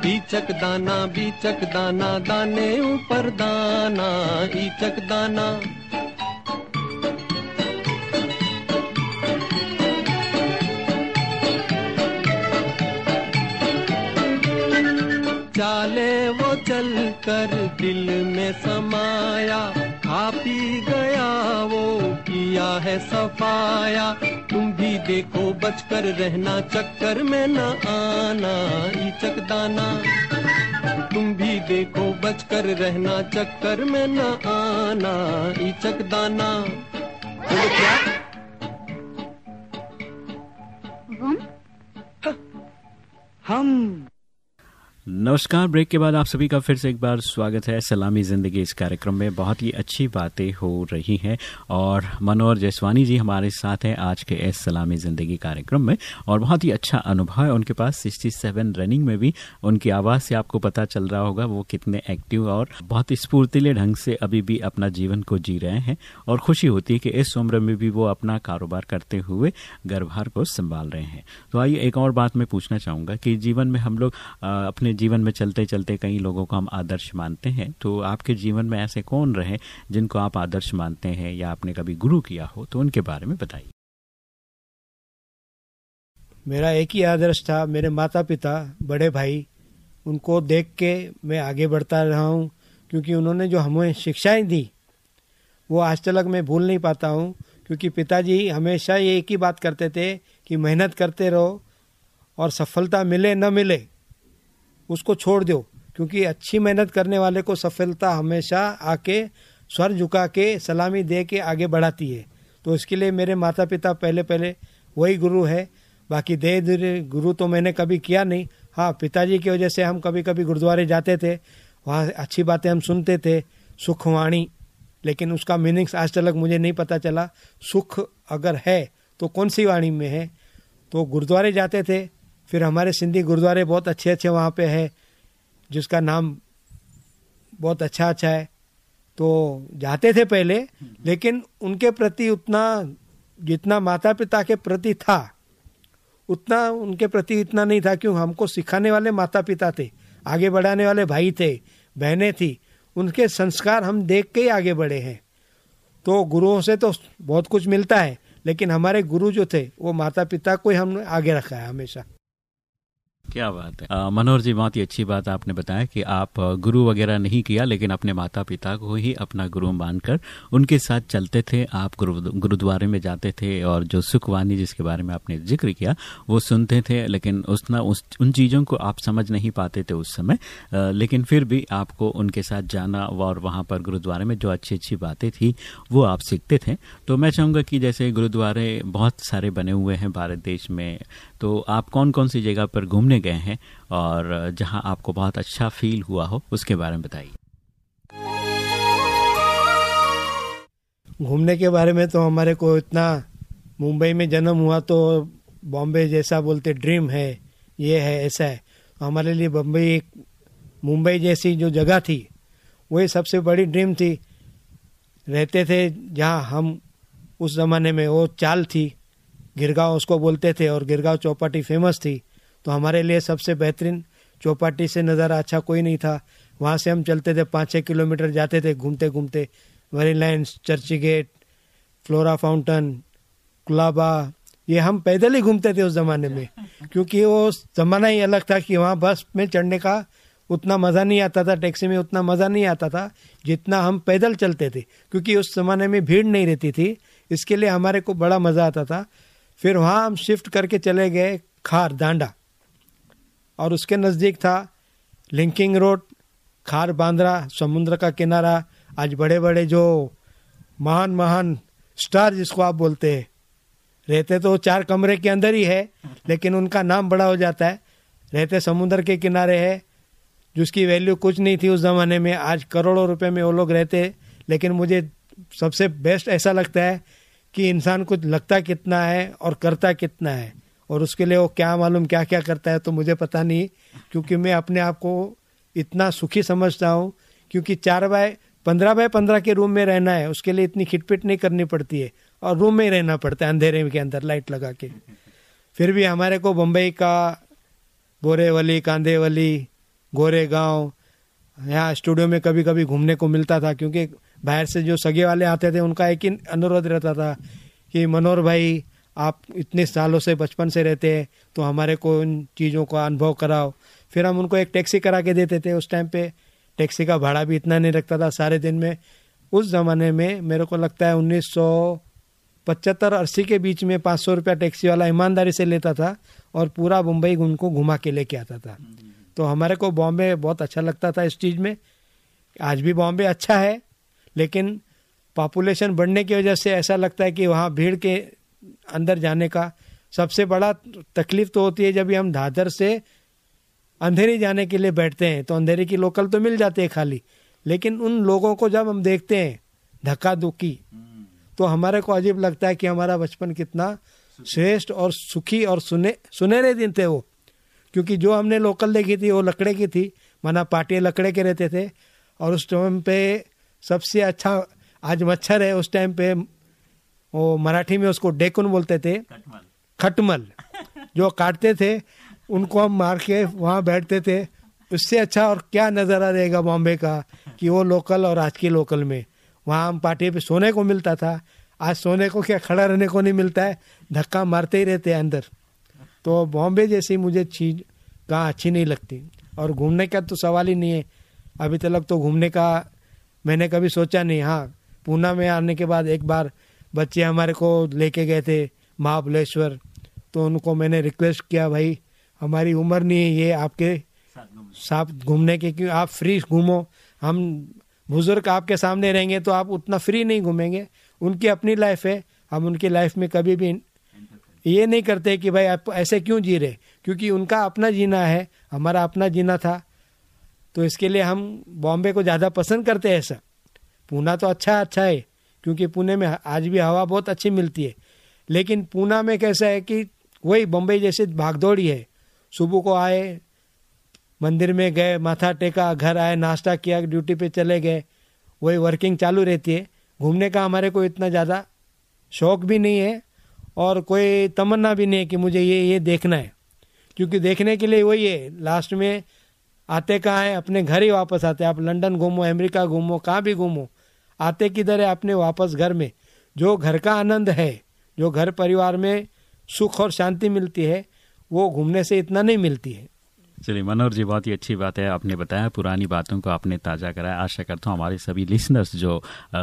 Speaker 7: ईचक दाना, बीचक दाना, दाने ऊपर दाना, ईचक दाना। चाले वो चल कर दिल में समाया, खा पी गया वो किया है सफाया। तुम भी देखो बचकर रहना चक्कर में न आना ईचक दाना। तुम भी देखो बचकर रहना चक्कर में न आना ईचक दाना। बोलो क्या?
Speaker 6: हम
Speaker 4: हम
Speaker 2: नमस्कार, ब्रेक के बाद आप सभी का फिर से एक बार स्वागत है। सलामी ज़िंदगी इस कार्यक्रम में बहुत ही अच्छी बातें हो रही हैं और मनोहर जयसवानी जी हमारे साथ हैं आज के इस सलामी ज़िंदगी कार्यक्रम में और बहुत ही अच्छा अनुभव है उनके पास। 67 रनिंग में भी उनकी आवाज़ से आपको पता चल रहा होगा वो कितने एक्टिव और बहुत स्फूर्तिले ढंग से अभी भी अपना जीवन को जी रहे हैं और खुशी होती है कि इस उम्र में भी वो अपना कारोबार करते हुए गर्भार को संभाल रहे हैं। तो आइए एक और बात मैं पूछना चाहूँगा कि जीवन में हम लोग अपने जीवन में चलते चलते कई लोगों को हम आदर्श मानते हैं तो आपके जीवन में ऐसे कौन रहे जिनको आप आदर्श मानते हैं या आपने कभी गुरु किया हो तो उनके बारे में बताइए।
Speaker 3: मेरा एक ही आदर्श था, मेरे माता पिता बड़े भाई, उनको देख के मैं आगे बढ़ता रहा हूँ, क्योंकि उन्होंने जो हमें शिक्षाएँ दी, वो आज तक मैं भूल नहीं पाता हूँ, क्योंकि पिताजी हमेशा ये एक ही बात करते थे कि मेहनत करते रहो और सफलता मिले न मिले। उसको छोड़ दो, क्योंकि अच्छी मेहनत करने वाले को सफलता हमेशा आके, स्वर झुका के सलामी दे के आगे बढ़ाती है। तो इसके लिए मेरे माता पिता पहले पहले वही गुरु है। बाकी धीरे धीरे गुरु तो मैंने कभी किया नहीं। हाँ पिताजी की वजह से हम कभी कभी गुरुद्वारे जाते थे। वहाँ अच्छी बातें हम सुनते थे। सुखवाणी लेकिन उसका मीनिंग्स आज तक मुझे नहीं पता चला। सुख अगर है तो कौन सी वाणी में है? तो गुरुद्वारे जाते थे। फिर हमारे सिंधी गुरुद्वारे बहुत अच्छे अच्छे वहाँ पे है जिसका नाम बहुत अच्छा अच्छा है। तो जाते थे पहले लेकिन उनके प्रति उतना जितना माता पिता के प्रति था उतना उनके प्रति इतना नहीं था क्यों हमको सिखाने वाले माता पिता थे आगे बढ़ाने वाले भाई थे बहनें थी। उनके संस्कार हम देख के ही आगे बढ़े हैं। तो गुरुओं से तो बहुत कुछ मिलता है लेकिन हमारे गुरु जो थे वो माता पिता को ही हमने आगे रखा है हमेशा।
Speaker 2: क्या बात है। मनोहर जी, बहुत ही अच्छी बात आपने बताया कि आप गुरु वगैरह नहीं किया, लेकिन अपने माता पिता को ही अपना गुरु मानकर उनके साथ चलते थे। आप गुरु, गुरुद्वारे में जाते थे और जो सुखवानी जिसके बारे में आपने ज़िक्र किया, वो सुनते थे, लेकिन उसना उस, उन चीज़ों को आप समझ नहीं पाते थे उस समय। लेकिन फिर भी आपको उनके साथ जाना और वहाँ पर गुरुद्वारे में जो अच्छी अच्छी बातें थी, वो आप सीखते थे। तो मैं चाहूँगा कि जैसे गुरुद्वारे बहुत सारे बने हुए हैं भारत देश में तो आप कौन कौन सी जगह पर घूमने गए हैं और जहाँ आपको बहुत अच्छा फील हुआ हो, उसके बारे में बताइए।
Speaker 3: घूमने के बारे में तो हमारे को इतना मुंबई में जन्म हुआ तो बॉम्बे जैसा बोलते ड्रीम है, ये है, ऐसा है। तो हमारे लिए बम्बई एक मुंबई जैसी जो जगह थी, वही सबसे बड़ी ड्रीम थी। रहते थे जहाँ हम उस ज़माने में, वो चाल थी, गिरगांव उसको बोलते थे और गिरगांव चौपाटी फ़ेमस थी। तो हमारे लिए सबसे बेहतरीन चौपाटी से नज़ारा अच्छा कोई नहीं था। वहाँ से हम चलते थे पाँच छः किलोमीटर जाते थे घूमते घूमते। वरी lines Churchgate Flora Fountain Colaba ये हम पैदल ही घूमते थे उस ज़माने में। क्योंकि वो ज़माना ही अलग था कि वहाँ बस में चढ़ने का उतना मज़ा नहीं आता था, टैक्सी में उतना मज़ा नहीं आता था जितना हम पैदल चलते थे। क्योंकि उस ज़माने में भीड़ नहीं रहती थी, इसके लिए हमारे को बड़ा मज़ा आता था। फिर वहाँ हम शिफ्ट करके चले गए खार, दांडा। और उसके नज़दीक था लिंकिंग रोड, खार बांद्रा, समुद्र का किनारा, आज बड़े बड़े जो महान महान स्टार जिसको आप बोलते हैं। रहते तो चार कमरे के अंदर ही है, लेकिन उनका नाम बड़ा हो जाता है। रहते समुद्र के किनारे है, जिसकी वैल्यू कुछ नहीं थी उस ज़माने में, आज करोड़ों रुपए में वो लोग रहते लेकिन मुझे सबसे बेस्ट ऐसा लगता है कि इंसान कुछ लगता कितना है और करता कितना है। और उसके लिए वो क्या मालूम क्या क्या करता है तो मुझे पता नहीं, क्योंकि मैं अपने आप को इतना सुखी समझता हूँ, क्योंकि चार बाय, पंद्रह बाय पंद्रह के रूम में रहना है, उसके लिए इतनी खिटपिट नहीं करनी पड़ती है, और रूम में ही रहना पड़ता है अंधेरे के अंदर लाइट लगा के। फिर भी हमारे को बम्बई का, बोरेवली, कांदेवली, गोरे गाँव, यहाँ स्टूडियो में कभी कभी घूमने को मिलता था, क्योंकि बाहर से जो सगे वाले आते थे, उनका एक ही अनुरोध रहता था कि, मनोहर भाई आप इतने सालों से बचपन से रहते हैं तो हमारे को उन चीज़ों का अनुभव कराओ। फिर हम उनको एक टैक्सी करा के देते थे उस टाइम पे। टैक्सी का भाड़ा भी इतना नहीं रखता था सारे दिन में। उस ज़माने में मेरे को लगता है उन्नीस सौ पचहत्तर अस्सी के बीच में पाँच सौ रुपया टैक्सी वाला ईमानदारी से लेता था और पूरा मुंबई उनको घुमा के लेके आता था। तो हमारे को बॉम्बे बहुत अच्छा लगता था इस चीज़ में। आज भी बॉम्बे अच्छा है, लेकिन पॉपुलेशन बढ़ने की वजह से ऐसा लगता है कि वहाँ भीड़ के अंदर जाने का सबसे बड़ा तकलीफ़ तो होती है जब हम दादर से अंधेरी जाने के लिए बैठते हैं तो अंधेरी की लोकल तो मिल जाती है खाली, लेकिन उन लोगों को जब हम देखते हैं धक्का दुक्की तो हमारे को अजीब लगता है कि हमारा बचपन कितना श्रेष्ठ और सुखी और सुने, सुनहरे दिन थे वो, क्योंकि जो हमने लोकल देखी थी, वो लकड़े की थी, माना पार्टी लकड़े के रहते थे, और उस टाइम पे सबसे अच्छा आज मच्छर है उस टाइम पे वो मराठी में उसको डेकुन बोलते थे। खटमल। जो काटते थे उनको हम मार के वहाँ बैठते थे। उससे अच्छा और क्या नज़ारा रहेगा बॉम्बे का कि वो लोकल और आज की लोकल में। वहाँ हम पार्टी पे सोने को मिलता था। आज सोने को क्या खड़ा रहने को नहीं मिलता है? धक्का मारते ही रहते हैं अंदर। तो बॉम्बे जैसी मुझे चीज़ कहाँ अच्छी नहीं लगती। और घूमने का तो सवाल ही नहीं है। अभी तक तो घूमने का मैंने कभी सोचा नहीं। हाँ पूना में आने के बाद एक बार बच्चे हमारे को लेके गए थे, महाबलेश्वर। तो उनको मैंने रिक्वेस्ट किया, भाई, हमारी उम्र नहीं है, ये आपके साथ घूमने के क्यों, आप फ्री घूमो। हम बुज़ुर्ग आपके सामने रहेंगे तो आप उतना फ्री नहीं घूमेंगे। उनकी अपनी लाइफ है, हम उनकी लाइफ में कभी भी ये नहीं करते कि भाई, आप ऐसे क्यों जी रहे? क्योंकि उनका अपना जीना है, हमारा अपना जीना था। तो इसके लिए हम बॉम्बे को ज़्यादा पसंद करते हैं ऐसा पूना तो अच्छा अच्छा है। क्योंकि पुणे में आज भी हवा बहुत अच्छी मिलती है। लेकिन पूना में कैसा है कि वही बम्बई जैसे भागदौड़ी है। सुबह को आए, मंदिर में गए, माथा टेका, घर आए, नाश्ता किया, ड्यूटी पे चले गए, वही वर्किंग चालू रहती है। घूमने का हमारे को इतना ज़्यादा शौक भी नहीं है और कोई तमन्ना भी नहीं है कि मुझे ये ये देखना है। क्योंकि देखने के लिए वही है लास्ट में आते कहाँ हैं, अपने घर ही वापस आते हैं। आप लंदन घूमो, अमेरिका घूमो, कहाँ भी घूमो आते किधर है अपने वापस घर में? जो घर का आनंद है, जो घर परिवार में सुख और शांति मिलती है, वो घूमने से इतना नहीं मिलती है।
Speaker 2: चलिए, मनोहर जी, बहुत ही अच्छी बात है, आपने बताया, पुरानी बातों को आपने ताज़ा कराया। आशा करता हूँ हमारे सभी लिसनर्स जो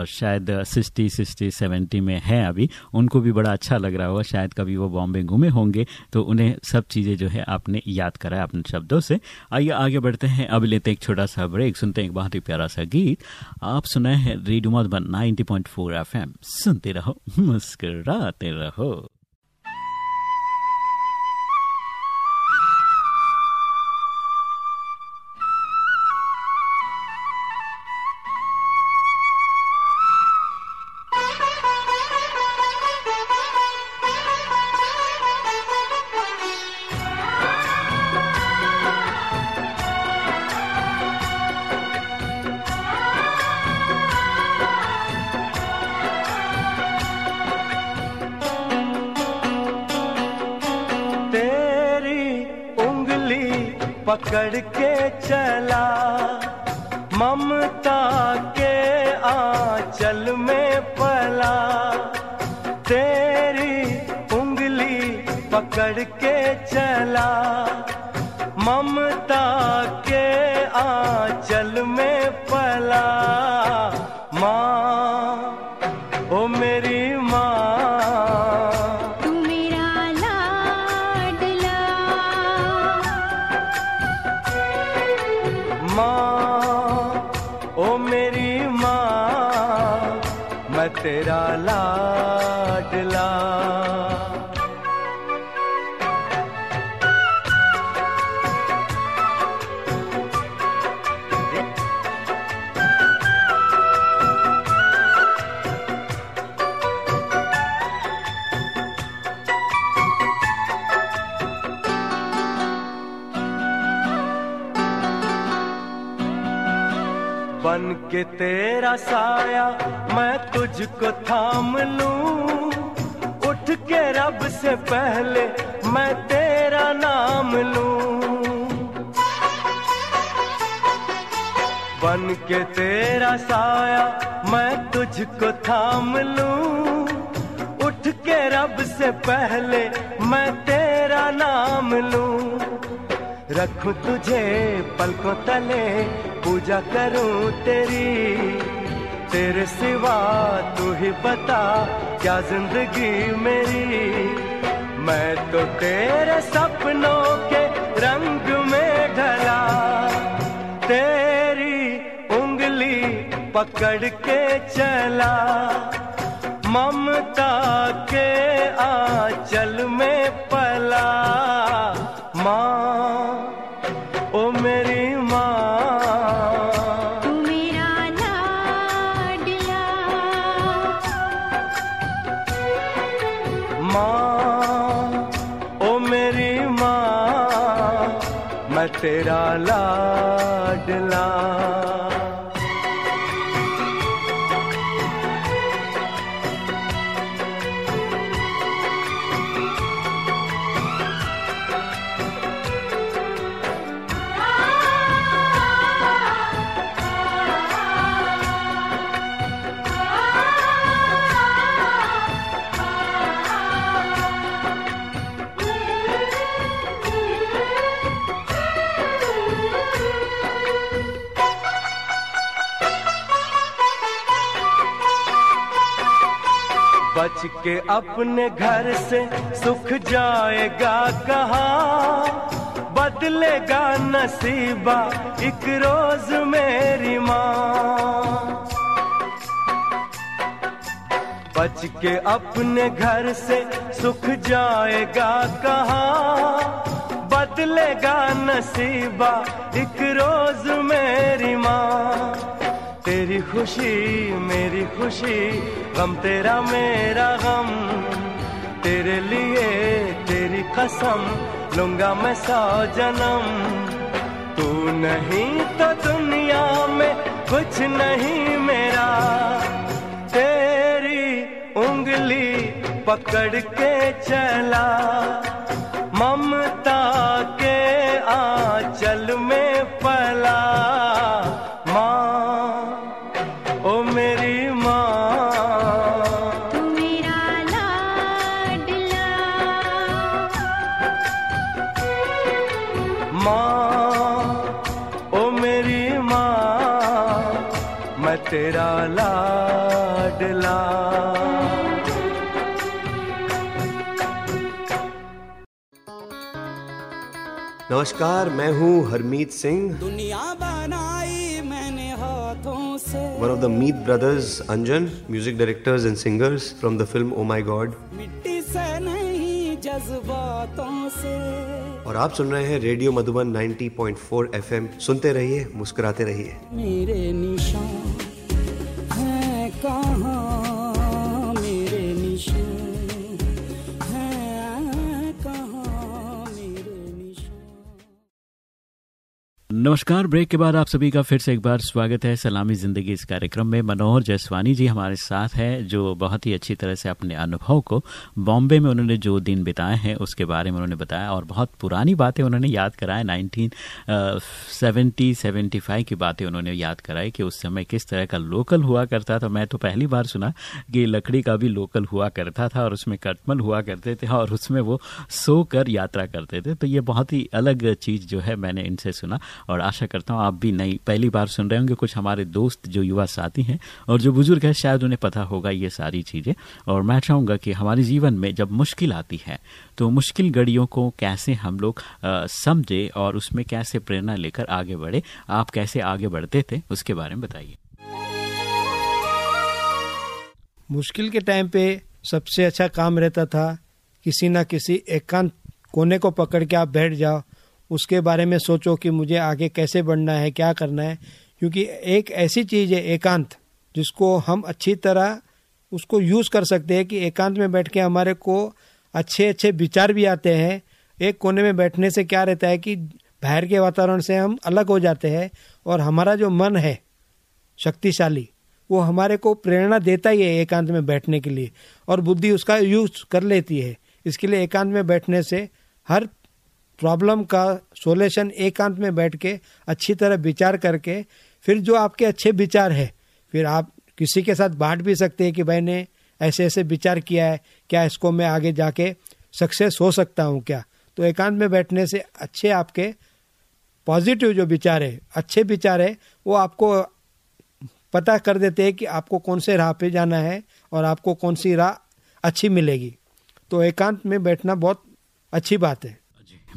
Speaker 2: शायद सिक्सटी सिक्सटी, सेवेंटी में हैं अभी, उनको भी बड़ा अच्छा लग रहा होगा, शायद कभी वो बॉम्बे घूमे होंगे तो उन्हें सब चीज़ें जो है आपने याद कराया अपने शब्दों से। आइए, आगे बढ़ते हैं, अब लेते एक छोटा सा ब्रेक सुनते हैं एक बहुत ही प्यारा सा गीत। आप सुनाए हैं रेडियो मधुबन नाइनटी पॉइंट सुनते रहो, मुस्कराते रहो।
Speaker 5: के तेरा साया मैं तुझको थाम लूँ। उठ के रब से पहले मैं तेरा नाम लूँ। बन के तेरा साया मैं तुझको थाम लूँ। उठ के रब से पहले मैं तेरा नाम लूँ। रखूँ तुझे पलकों तले पूजा करूँ तेरी, तेरे सिवा तू ही बता क्या ज़िंदगी मेरी। मैं तो तेरे सपनों के रंग में ढला, तेरी उंगली पकड़ के चला। ममता के आंचल में पला, माँ, ओ मेरी तेरा लाडला। के अपने घर से सुख जाएगा कहा? बदलेगा नसीबा एक रोज मेरी माँ। बच के अपने घर से सुख जाएगा कहा? बदलेगा नसीबा एक रोज मेरी माँ। तेरी खुशी, मेरी खुशी, गम तेरा मेरा गम। तेरे लिए तेरी कसम लूँगा मैं सौ जन्म। तू नहीं तो दुनिया में कुछ नहीं मेरा। तेरी उंगली पकड़ के चला। ममता के आंचल में
Speaker 8: नमस्कार मैं हूँ हरमीत सिंह।
Speaker 9: दुनिया बनाई मैंने हाथों से।
Speaker 8: One of the Meet brothers Anjan, music directors and singers from the film Oh My God.
Speaker 9: मिट्टी से नहीं जज्बातों से।
Speaker 8: और आप सुन रहे हैं रेडियो मधुबन 90.4 एफएम। सुनते रहिए मुस्कुराते रहिए।
Speaker 9: मेरे निशान हैं कहाँ?
Speaker 2: नमस्कार, ब्रेक के बाद आप सभी का फिर से एक बार स्वागत है सलामी ज़िंदगी इस कार्यक्रम में। मनोहर जसवानी जी हमारे साथ हैं, जो बहुत ही अच्छी तरह से अपने अनुभव को बॉम्बे में उन्होंने जो दिन बिताए हैं, उसके बारे में उन्होंने बताया और बहुत पुरानी बातें उन्होंने याद कराए। नाइनटीन सेवेंटी सेवेंटी फाइव की बातें उन्होंने याद कराई कि उस समय किस तरह का लोकल हुआ करता था। मैं तो पहली बार सुना कि लकड़ी का भी लोकल हुआ करता था और उसमें कटमल हुआ करते थे और उसमें वो सो कर यात्रा करते थे। तो ये बहुत ही अलग चीज़ जो है मैंने इनसे सुना और आशा करता हूँ आप भी नई, पहली बार सुन रहे होंगे। कुछ हमारे दोस्त, जो युवा साथी हैं और जो बुज़ुर्ग हैं, शायद उन्हें पता होगा ये सारी चीज़ें। और मैं चाहूँगा कि हमारे जीवन में जब मुश्किल आती है तो मुश्किल घड़ियों को कैसे हम लोग समझे और उसमें कैसे प्रेरणा लेकर आगे बढ़े, आप कैसे आगे बढ़ते थे, उसके बारे में बताइए।
Speaker 3: मुश्किल के टाइम पे सबसे अच्छा काम रहता था किसी ना किसी एकांत कोने को पकड़ के आप बैठ जाओ उसके बारे में सोचो कि मुझे आगे कैसे बढ़ना है, क्या करना है। क्योंकि एक ऐसी चीज़ है, एकांत, जिसको हम अच्छी तरह उसको यूज़ कर सकते हैं कि एकांत में बैठ के हमारे को अच्छे अच्छे विचार भी आते हैं। एक कोने में बैठने से क्या रहता है कि बाहर के वातावरण से हम अलग हो जाते हैं और हमारा जो मन है, शक्तिशाली, वो हमारे को प्रेरणा देता ही है एकांत में बैठने के लिए और बुद्धि उसका यूज़ कर लेती है। इसके लिए एकांत में बैठने से हर प्रॉब्लम का सोल्यूशन एकांत में बैठ के अच्छी तरह विचार करके, फिर जो आपके अच्छे विचार है, फिर आप किसी के साथ बांट भी सकते हैं कि भाई ने ऐसे ऐसे विचार किया है, क्या इसको मैं आगे जाके सक्सेस हो सकता हूँ क्या? तो एकांत में बैठने से अच्छे आपके पॉजिटिव जो विचार है, अच्छे विचार है, वो आपको पता कर देते हैं कि आपको कौन से राह पे जाना है और आपको कौन सी राह अच्छी मिलेगी। तो एकांत में बैठना बहुत अच्छी बात है।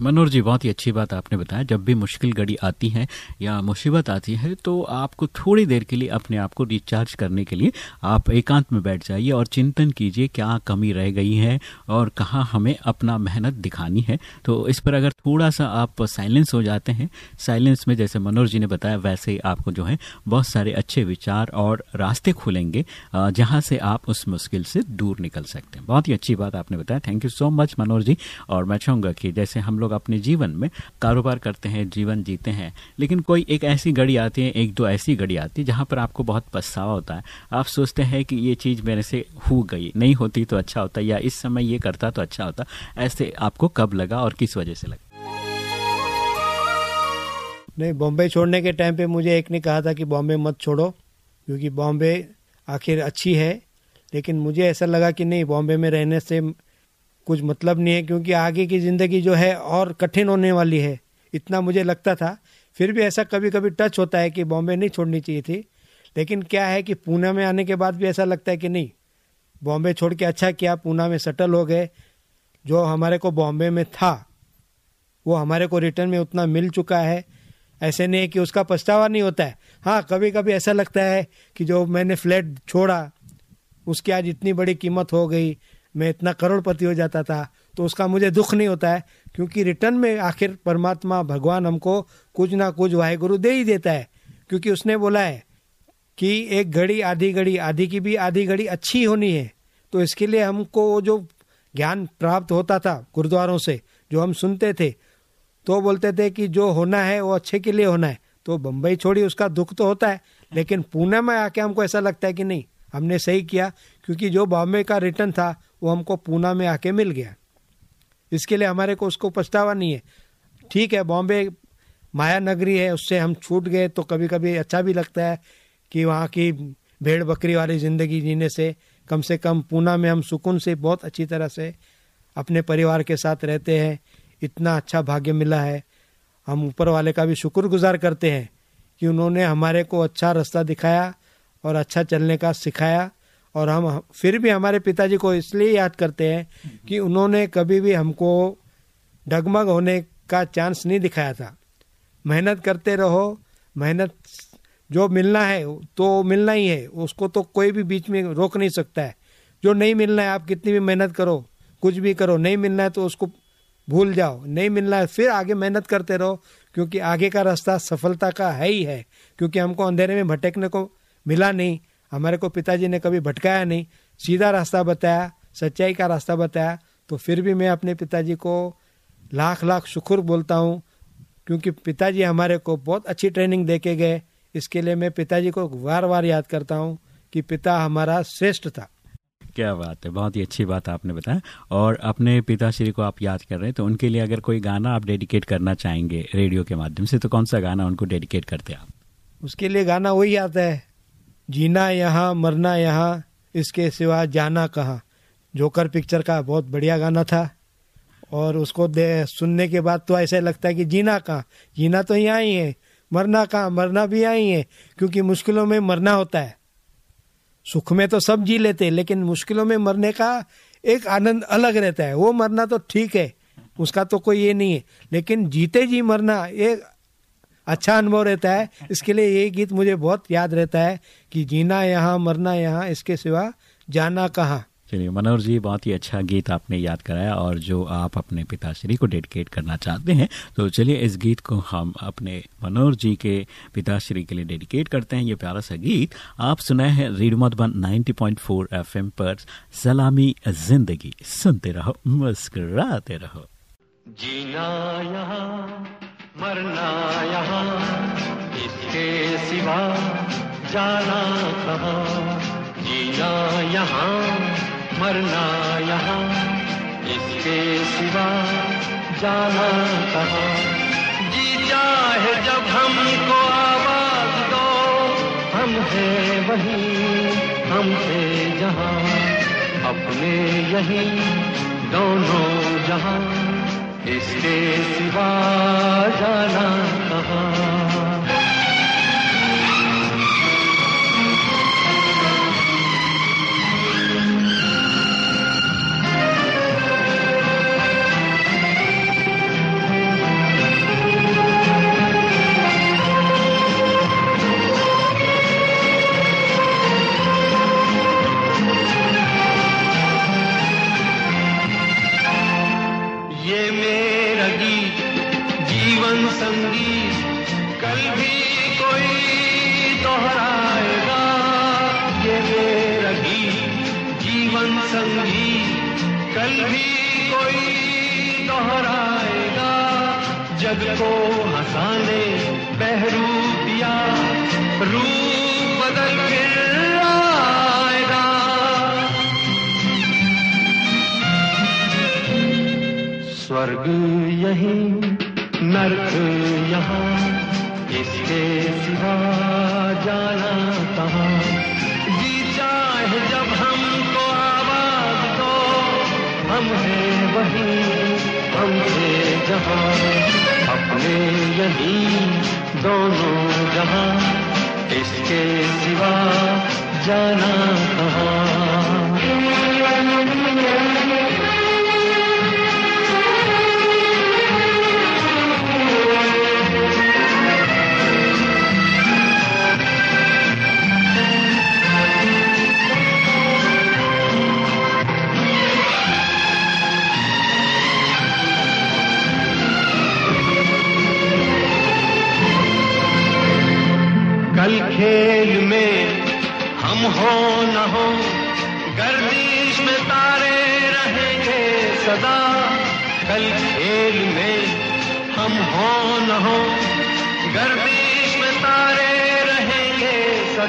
Speaker 2: मनोहर जी, बहुत ही अच्छी बात आपने बताया। जब भी मुश्किल घड़ी आती है या मुसीबत आती है तो आपको थोड़ी देर के लिए अपने आप को रिचार्ज करने के लिए आप एकांत में बैठ जाइए और चिंतन कीजिए क्या कमी रह गई है और कहाँ हमें अपना मेहनत दिखानी है। तो इस पर अगर थोड़ा सा आप साइलेंस हो जाते हैं साइलेंस में जैसे मनोहर जी ने बताया, वैसे ही आपको जो है बहुत सारे अच्छे विचार और रास्ते खुलेंगे जहाँ से आप उस मुश्किल से दूर निकल सकते हैं। बहुत ही अच्छी बात आपने बताया। Thank you so much Manohar ji और मैं चाहूँगा कि जैसे हम लोग अपने जीवन में कारोबार करते हैं, जीवन जीते हैं। लेकिन कोई एक ऐसी घड़ी आती है, एक दो ऐसी घड़ी आती है, जहाँ पर आपको बहुत पछतावा होता है। आप सोचते हैं कि ये चीज़ मेरे से हो गई, नहीं होती तो अच्छा होता, या इस समय ये करता तो अच्छा होता। ऐसे आपको कब लगा और किस वजह से लगा?
Speaker 3: नहीं, बॉम्बे छोड़ने के टाइम पे मुझे एक ने कहा था कि बॉम्बे मत छोड़ो, क्योंकि बॉम्बे आखिर अच्छी है। लेकिन मुझे ऐसा लगा कि नहीं, बॉम्बे में रहने से कुछ मतलब नहीं है, क्योंकि आगे की ज़िंदगी जो है और कठिन होने वाली है। इतना मुझे लगता था। फिर भी ऐसा कभी कभी टच होता है कि बॉम्बे नहीं छोड़नी चाहिए थी। लेकिन क्या है कि पूना में आने के बाद भी ऐसा लगता है कि नहीं, बॉम्बे छोड़ के अच्छा किया पूना में सेटल हो गए। जो हमारे को बॉम्बे में था, वो हमारे को रिटर्न में उतना मिल चुका है। ऐसे नहीं है कि उसका पछतावा नहीं होता है। हाँ कभी कभी ऐसा लगता है कि जो मैंने फ्लैट छोड़ा, उसकी आज इतनी बड़ी कीमत हो गई। मैं इतना करोड़पति हो जाता था तो उसका मुझे दुख नहीं होता है, क्योंकि रिटर्न में आखिर परमात्मा भगवान हमको कुछ ना कुछ वाहेगुरु दे ही देता है। क्योंकि उसने बोला है कि एक घड़ी, आधी घड़ी, आधी की भी आधी घड़ी अच्छी होनी है। तो इसके लिए हमको जो ज्ञान प्राप्त होता था गुरुद्वारों से, जो हम सुनते थे तो बोलते थे कि जो होना है वो अच्छे के लिए होना है। तो बम्बई छोड़ी उसका दुख तो होता है, लेकिन पुणे में आके हमको ऐसा लगता है कि नहीं, हमने सही किया, क्योंकि जो बॉम्बे का रिटर्न था वो हमको पूना में आके मिल गया। इसके लिए हमारे को उसको पछतावा नहीं है। ठीक है, बॉम्बे माया नगरी है, उससे हम छूट गए तो कभी कभी अच्छा भी लगता है कि वहाँ की भेड़ बकरी वाली ज़िंदगी जीने से कम से कम पूना में हम सुकून से बहुत अच्छी तरह से अपने परिवार के साथ रहते हैं। इतना अच्छा भाग्य मिला है। हम ऊपर वाले का भी शुक्रगुजार करते हैं कि उन्होंने हमारे को अच्छा रास्ता दिखाया और अच्छा चलने का सिखाया। और हम, फिर भी हमारे पिताजी को इसलिए याद करते हैं कि उन्होंने कभी भी हमको डगमग होने का चांस नहीं दिखाया था। मेहनत करते रहो, मेहनत जो मिलना है तो मिलना ही है। उसको तो कोई भी बीच में रोक नहीं सकता है। जो नहीं मिलना है, आप कितनी भी मेहनत करो, कुछ भी करो, नहीं मिलना है तो उसको भूल जाओ। नहीं मिलना है, फिर आगे मेहनत करते रहो, क्योंकि आगे का रास्ता सफलता का है ही है, क्योंकि हमको अंधेरे में भटकने को मिला नहीं। हमारे को पिताजी ने कभी भटकाया नहीं सीधा रास्ता बताया सच्चाई का रास्ता बताया तो फिर भी मैं अपने पिताजी को लाख लाख शुक्र बोलता हूँ क्योंकि पिताजी हमारे को बहुत अच्छी ट्रेनिंग दे के गए। इसके लिए मैं पिताजी को बार बार याद करता हूँ कि पिता हमारा श्रेष्ठ था।
Speaker 2: क्या बात है बहुत ही अच्छी बात आपने बताया। और अपने पिताश्री को आप याद कर रहे हैं तो उनके लिए अगर कोई गाना आप डेडिकेट करना चाहेंगे रेडियो के माध्यम से तो कौन सा गाना उनको डेडिकेट करते हैं आप?
Speaker 3: उसके लिए गाना वही आता है जीना यहाँ, मरना यहाँ, इसके सिवा जाना कहाँ? जोकर पिक्चर का बहुत बढ़िया गाना था। और उसको दे, सुनने के बाद तो ऐसे लगता है कि जीना कहाँ? जीना तो यहाँ ही है। मरना कहाँ? मरना भी यहाँ ही है, क्योंकि मुश्किलों में मरना होता है। सुख में तो सब जी लेते हैं, लेकिन मुश्किलों में मरने का एक आनंद अलग रहता है। वो मरना तो ठीक है, उसका तो कोई ये नहीं है। लेकिन जीते जी मरना एक अच्छा अनुभव रहता है। इसके लिए ये गीत मुझे बहुत याद रहता है कि जीना यहाँ मरना यहाँ इसके सिवा जाना कहाँ।
Speaker 2: चलिए मनोहर जी बहुत ही अच्छा गीत आपने याद कराया और जो आप अपने पिताश्री को डेडिकेट करना चाहते हैं तो चलिए इस गीत को हम अपने मनोहर जी के पिताश्री के लिए डेडिकेट करते हैं। ये प्यारा सा गीत आप सुनाए हैं रेडियो मधुबन 90.4 एफएम पर। सलामी ज़िंदगी सुनते रहो मुस्कुराते रहो।
Speaker 5: जीना यहाँ मरना यहाँ, इसके सिवा जाना कहाँ? जीना यहाँ, मरना यहाँ, इसके सिवा जाना कहाँ? जी चाहे जब हमको आवाज़ दो, हम हैं वहीं, हम थे जहाँ। अपने यही, दोनों जहाँ। इसके सिवा जाना कहाँ?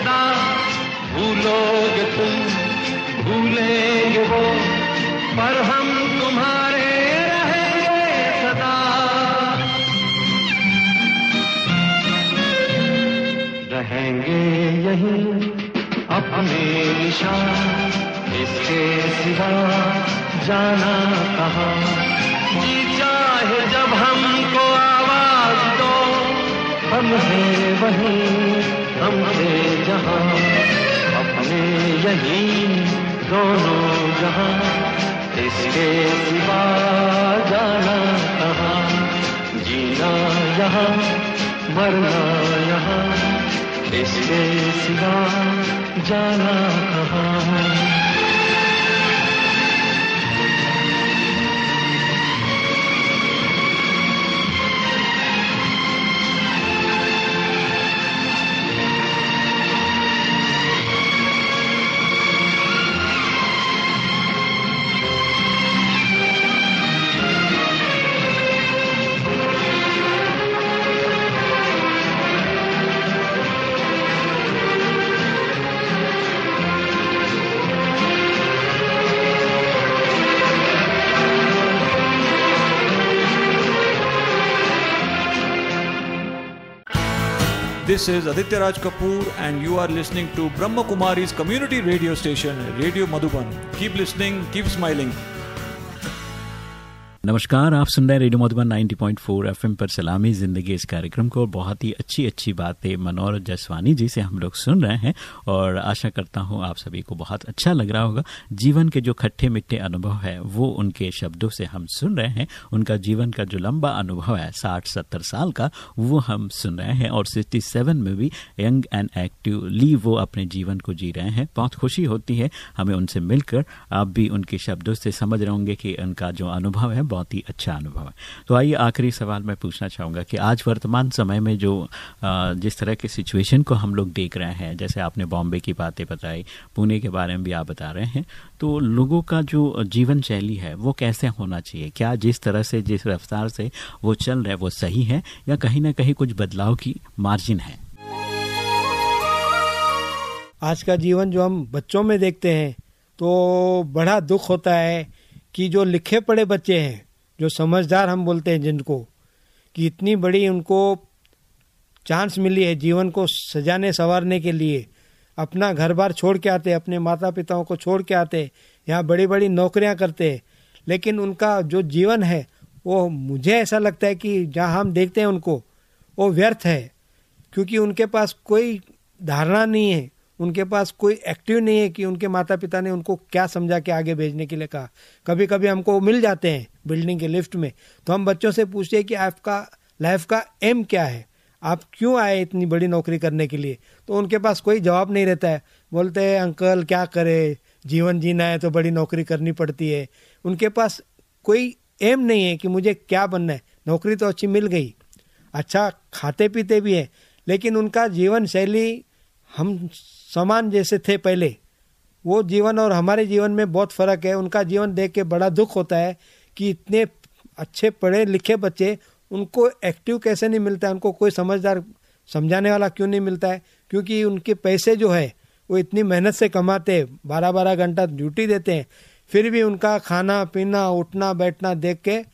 Speaker 7: सदा भूलोगे तुम, भूलेंगे वो। पर हम तुम्हारे रहेंगे सदा। रहेंगे यही अपने निशान, इसके सिवा जाना कहाँ? जी चाहे जब हमको आवाज़ दो, हम हैं वही हमसे जहाँ, अपने यही दोनों जहाँ, इसके सिवा जाना कहाँ, जीना यहाँ, मरना यहाँ, इसके सिवा जाना कहाँ
Speaker 1: This is Aditya Raj Kapoor, and you are listening to Brahma Kumari's community radio station, Radio Madhuban. Keep listening, keep smiling.
Speaker 2: नमस्कार, आप सुन रहे हैं रेडियो मधुबन 90.4 एफएम पर सलामी ज़िंदगी इस कार्यक्रम को बहुत ही अच्छी अच्छी बातें मनोहर जसवानी जी से हम लोग सुन रहे हैं और आशा करता हूँ आप सभी को बहुत अच्छा लग रहा होगा। जीवन के जो खट्टे मिट्टे अनुभव है, वो उनके शब्दों से हम सुन रहे हैं। उनका जीवन का जो लंबा अनुभव है साठ सत्तर साल का, वो हम सुन रहे हैं और सिक्सटी में भी यंग एंड एक्टिवली वो अपने जीवन को जी रहे हैं। बहुत खुशी होती है हमें उनसे मिलकर। आप भी उनके शब्दों से समझ रहे होंगे कि उनका जो अनुभव है, बहुत ही अच्छा अनुभव है। तो आइए आखिरी सवाल मैं पूछना चाहूँगा कि आज वर्तमान समय में जो जिस तरह के सिचुएशन को हम लोग देख रहे हैं, जैसे आपने बॉम्बे की बातें बताई, पुणे के बारे में भी आप बता रहे हैं तो लोगों का जो जीवन शैली है, वो कैसे होना चाहिए? क्या जिस तरह से, जिस रफ्तार से वो चल रहे वो सही है, या कहीं ना कहीं कुछ बदलाव की मार्जिन है?
Speaker 3: आज का जीवन जो हम बच्चों में देखते हैं तो बड़ा दुख होता है कि जो लिखे पढ़े बच्चे हैं जो समझदार हम बोलते हैं जिनको, कि इतनी बड़ी उनको चांस मिली है जीवन को सजाने संवारने के लिए, अपना घर बार छोड़ के आते, अपने माता पिताओं को छोड़ के आते, यहाँ बड़ी बड़ी नौकरियाँ करते, लेकिन उनका जो जीवन है, वो मुझे ऐसा लगता है कि जहाँ हम देखते हैं उनको, वो व्यर्थ है, क्योंकि उनके पास कोई धारणा नहीं है, उनके पास कोई एक्टिव नहीं है कि उनके माता पिता ने उनको क्या समझा के आगे भेजने के लिए कहा। कभी कभी हमको मिल जाते हैं बिल्डिंग के लिफ्ट में तो हम बच्चों से पूछते हैं कि आपका लाइफ का एम क्या है? आप क्यों आए इतनी बड़ी नौकरी करने के लिए? तो उनके पास कोई जवाब नहीं रहता है। बोलते हैं, अंकल, क्या करे? जीवन जीना है तो बड़ी नौकरी करनी पड़ती है। उनके पास कोई एम नहीं है कि मुझे क्या बनना है। नौकरी तो अच्छी मिल गई। अच्छा खाते पीते भी है, लेकिन उनका जीवन शैली हम समान जैसे थे पहले। वो जीवन और हमारे जीवन में बहुत फ़र्क है। उनका जीवन देख के बड़ा दुख होता है कि इतने अच्छे पढ़े लिखे बच्चे, उनको एक्टिव कैसे नहीं मिलता है? उनको कोई समझदार समझाने वाला क्यों नहीं मिलता है? क्योंकि उनके पैसे जो है, वो इतनी मेहनत से कमाते हैं बारह बारह घंटा ड्यूटी देते हैं, फिर भी उनका खाना, पीना, उठना, बैठना, देख के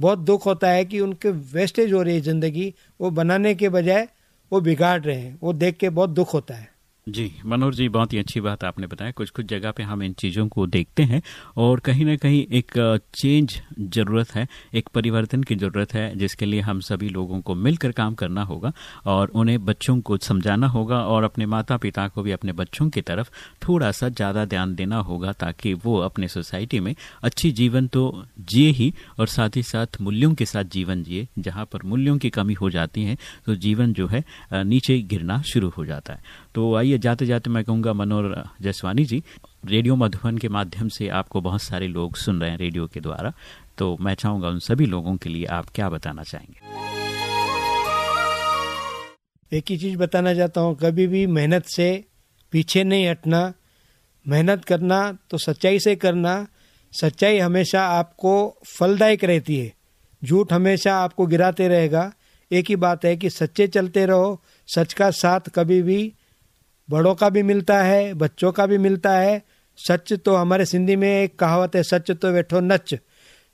Speaker 3: बहुत दुख होता है कि उनके वेस्टेज हो रही है ज़िंदगी, वो बनाने के बजाय वो बिगाड़ रहे हैं, वो देख के बहुत दुख होता है।
Speaker 2: जी, मनोहर जी, बहुत ही अच्छी बात आपने बताया। कुछ कुछ जगह पे हम इन चीज़ों को देखते हैं और कहीं ना कहीं एक चेंज ज़रूरत है, एक परिवर्तन की ज़रूरत है, जिसके लिए हम सभी लोगों को मिलकर काम करना होगा और उन्हें बच्चों को समझाना होगा और अपने माता पिता को भी अपने बच्चों की तरफ़ थोड़ा सा ज़्यादा ध्यान देना होगा, ताकि वो अपने सोसाइटी में अच्छी जीवन तो जिए ही और साथ ही साथ मूल्यों के साथ जीवन जिए। जहाँ पर मूल्यों की कमी हो जाती है तो जीवन जो है नीचे गिरना शुरू हो जाता है। तो आइए जाते जाते मैं कहूँगा मनोहर जसवानी जी, रेडियो मधुबन के माध्यम से आपको बहुत सारे लोग सुन रहे हैं रेडियो के द्वारा। तो मैं चाहूँगा उन सभी लोगों के लिए आप क्या बताना चाहेंगे?
Speaker 3: एक ही चीज़ बताना चाहता हूँ, कभी भी मेहनत से पीछे नहीं हटना। मेहनत करना तो सच्चाई से करना। सच्चाई हमेशा आपको फलदायक रहती है। झूठ हमेशा आपको गिराते रहेगा। एक ही बात है कि सच्चे चलते रहो, सच का साथ कभी भी बड़ों का भी मिलता है, बच्चों का भी मिलता है। सच तो हमारे सिंधी में एक कहावत है, सच तो बैठो नच।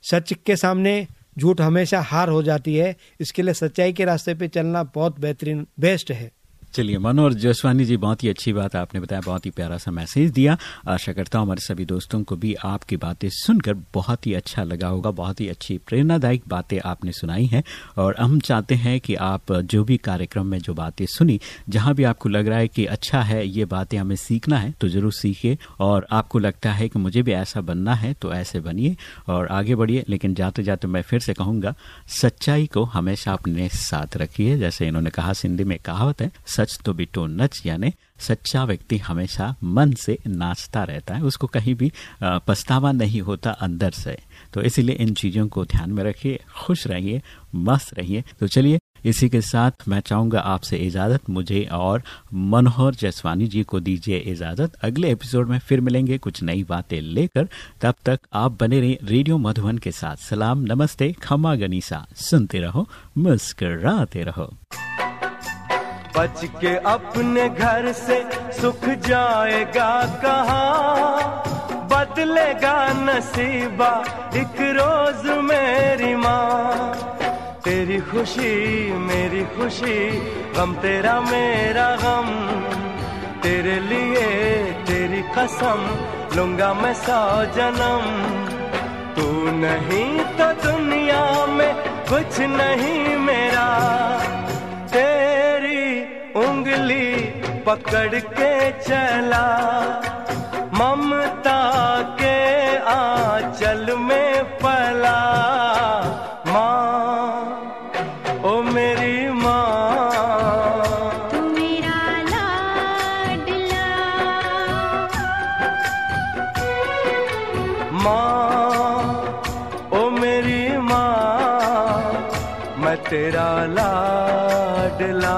Speaker 3: सच के सामने झूठ हमेशा हार हो जाती है। इसके लिए सच्चाई के रास्ते पे चलना बहुत बेहतरीन, बेस्ट है।
Speaker 2: चलिए मनोहर जोशवानी जी, बहुत ही अच्छी बात आपने बताया, बहुत ही प्यारा सा मैसेज दिया। आशा करता हूँ हमारे सभी दोस्तों को भी आपकी बातें सुनकर बहुत ही अच्छा लगा होगा, बहुत ही अच्छी प्रेरणादायक बातें आपने सुनाई हैं। और हम चाहते हैं कि आप जो भी कार्यक्रम में जो बातें सुनी, जहाँ भी आपको लग रहा है कि अच्छा है, ये बातें हमें सीखना है तो ज़रूर सीखिए। और आपको लगता है कि मुझे भी ऐसा बनना है तो ऐसे बनिए और आगे बढ़िए। लेकिन जाते जाते मैं फिर से कहूँगा, सच्चाई को हमेशा अपने साथ रखिए। जैसे इन्होंने कहा, सिंधी में कहावत है सच तो बिटो नच, यानी सच्चा व्यक्ति हमेशा मन से नाचता रहता है, उसको कहीं भी पछतावा नहीं होता अंदर से। तो इसीलिए इन चीज़ों को ध्यान में रखिए, खुश रहिए, मस्त रहिए। तो चलिए, इसी के साथ मैं चाहूँगा आपसे इजाज़त, मुझे और मनोहर जसवानी जी को दीजिए इजाज़त। अगले एपिसोड में फिर मिलेंगे कुछ नई बातें लेकर। तब तक आप बने रहिए रेडियो मधुबन के साथ। सलाम, नमस्ते, खमा गनीसा। सुनते रहो, मुस्कराते रहो।
Speaker 5: बच के अपने घर से सुख जाएगा कहा? बदलेगा नसीबा एक रोज मेरी माँ। तेरी खुशी, मेरी खुशी, गम तेरा मेरा गम। तेरे लिए तेरी कसम लूँगा मैं सौ जन्म। तू नहीं तो दुनिया में कुछ नहीं मेरा। उंगली पकड़ के चला। ममता के आंचल में पला माँ ओ मेरी माँ।
Speaker 6: तू
Speaker 5: माँ ओ मेरी माँ मैं तेरा लाडला।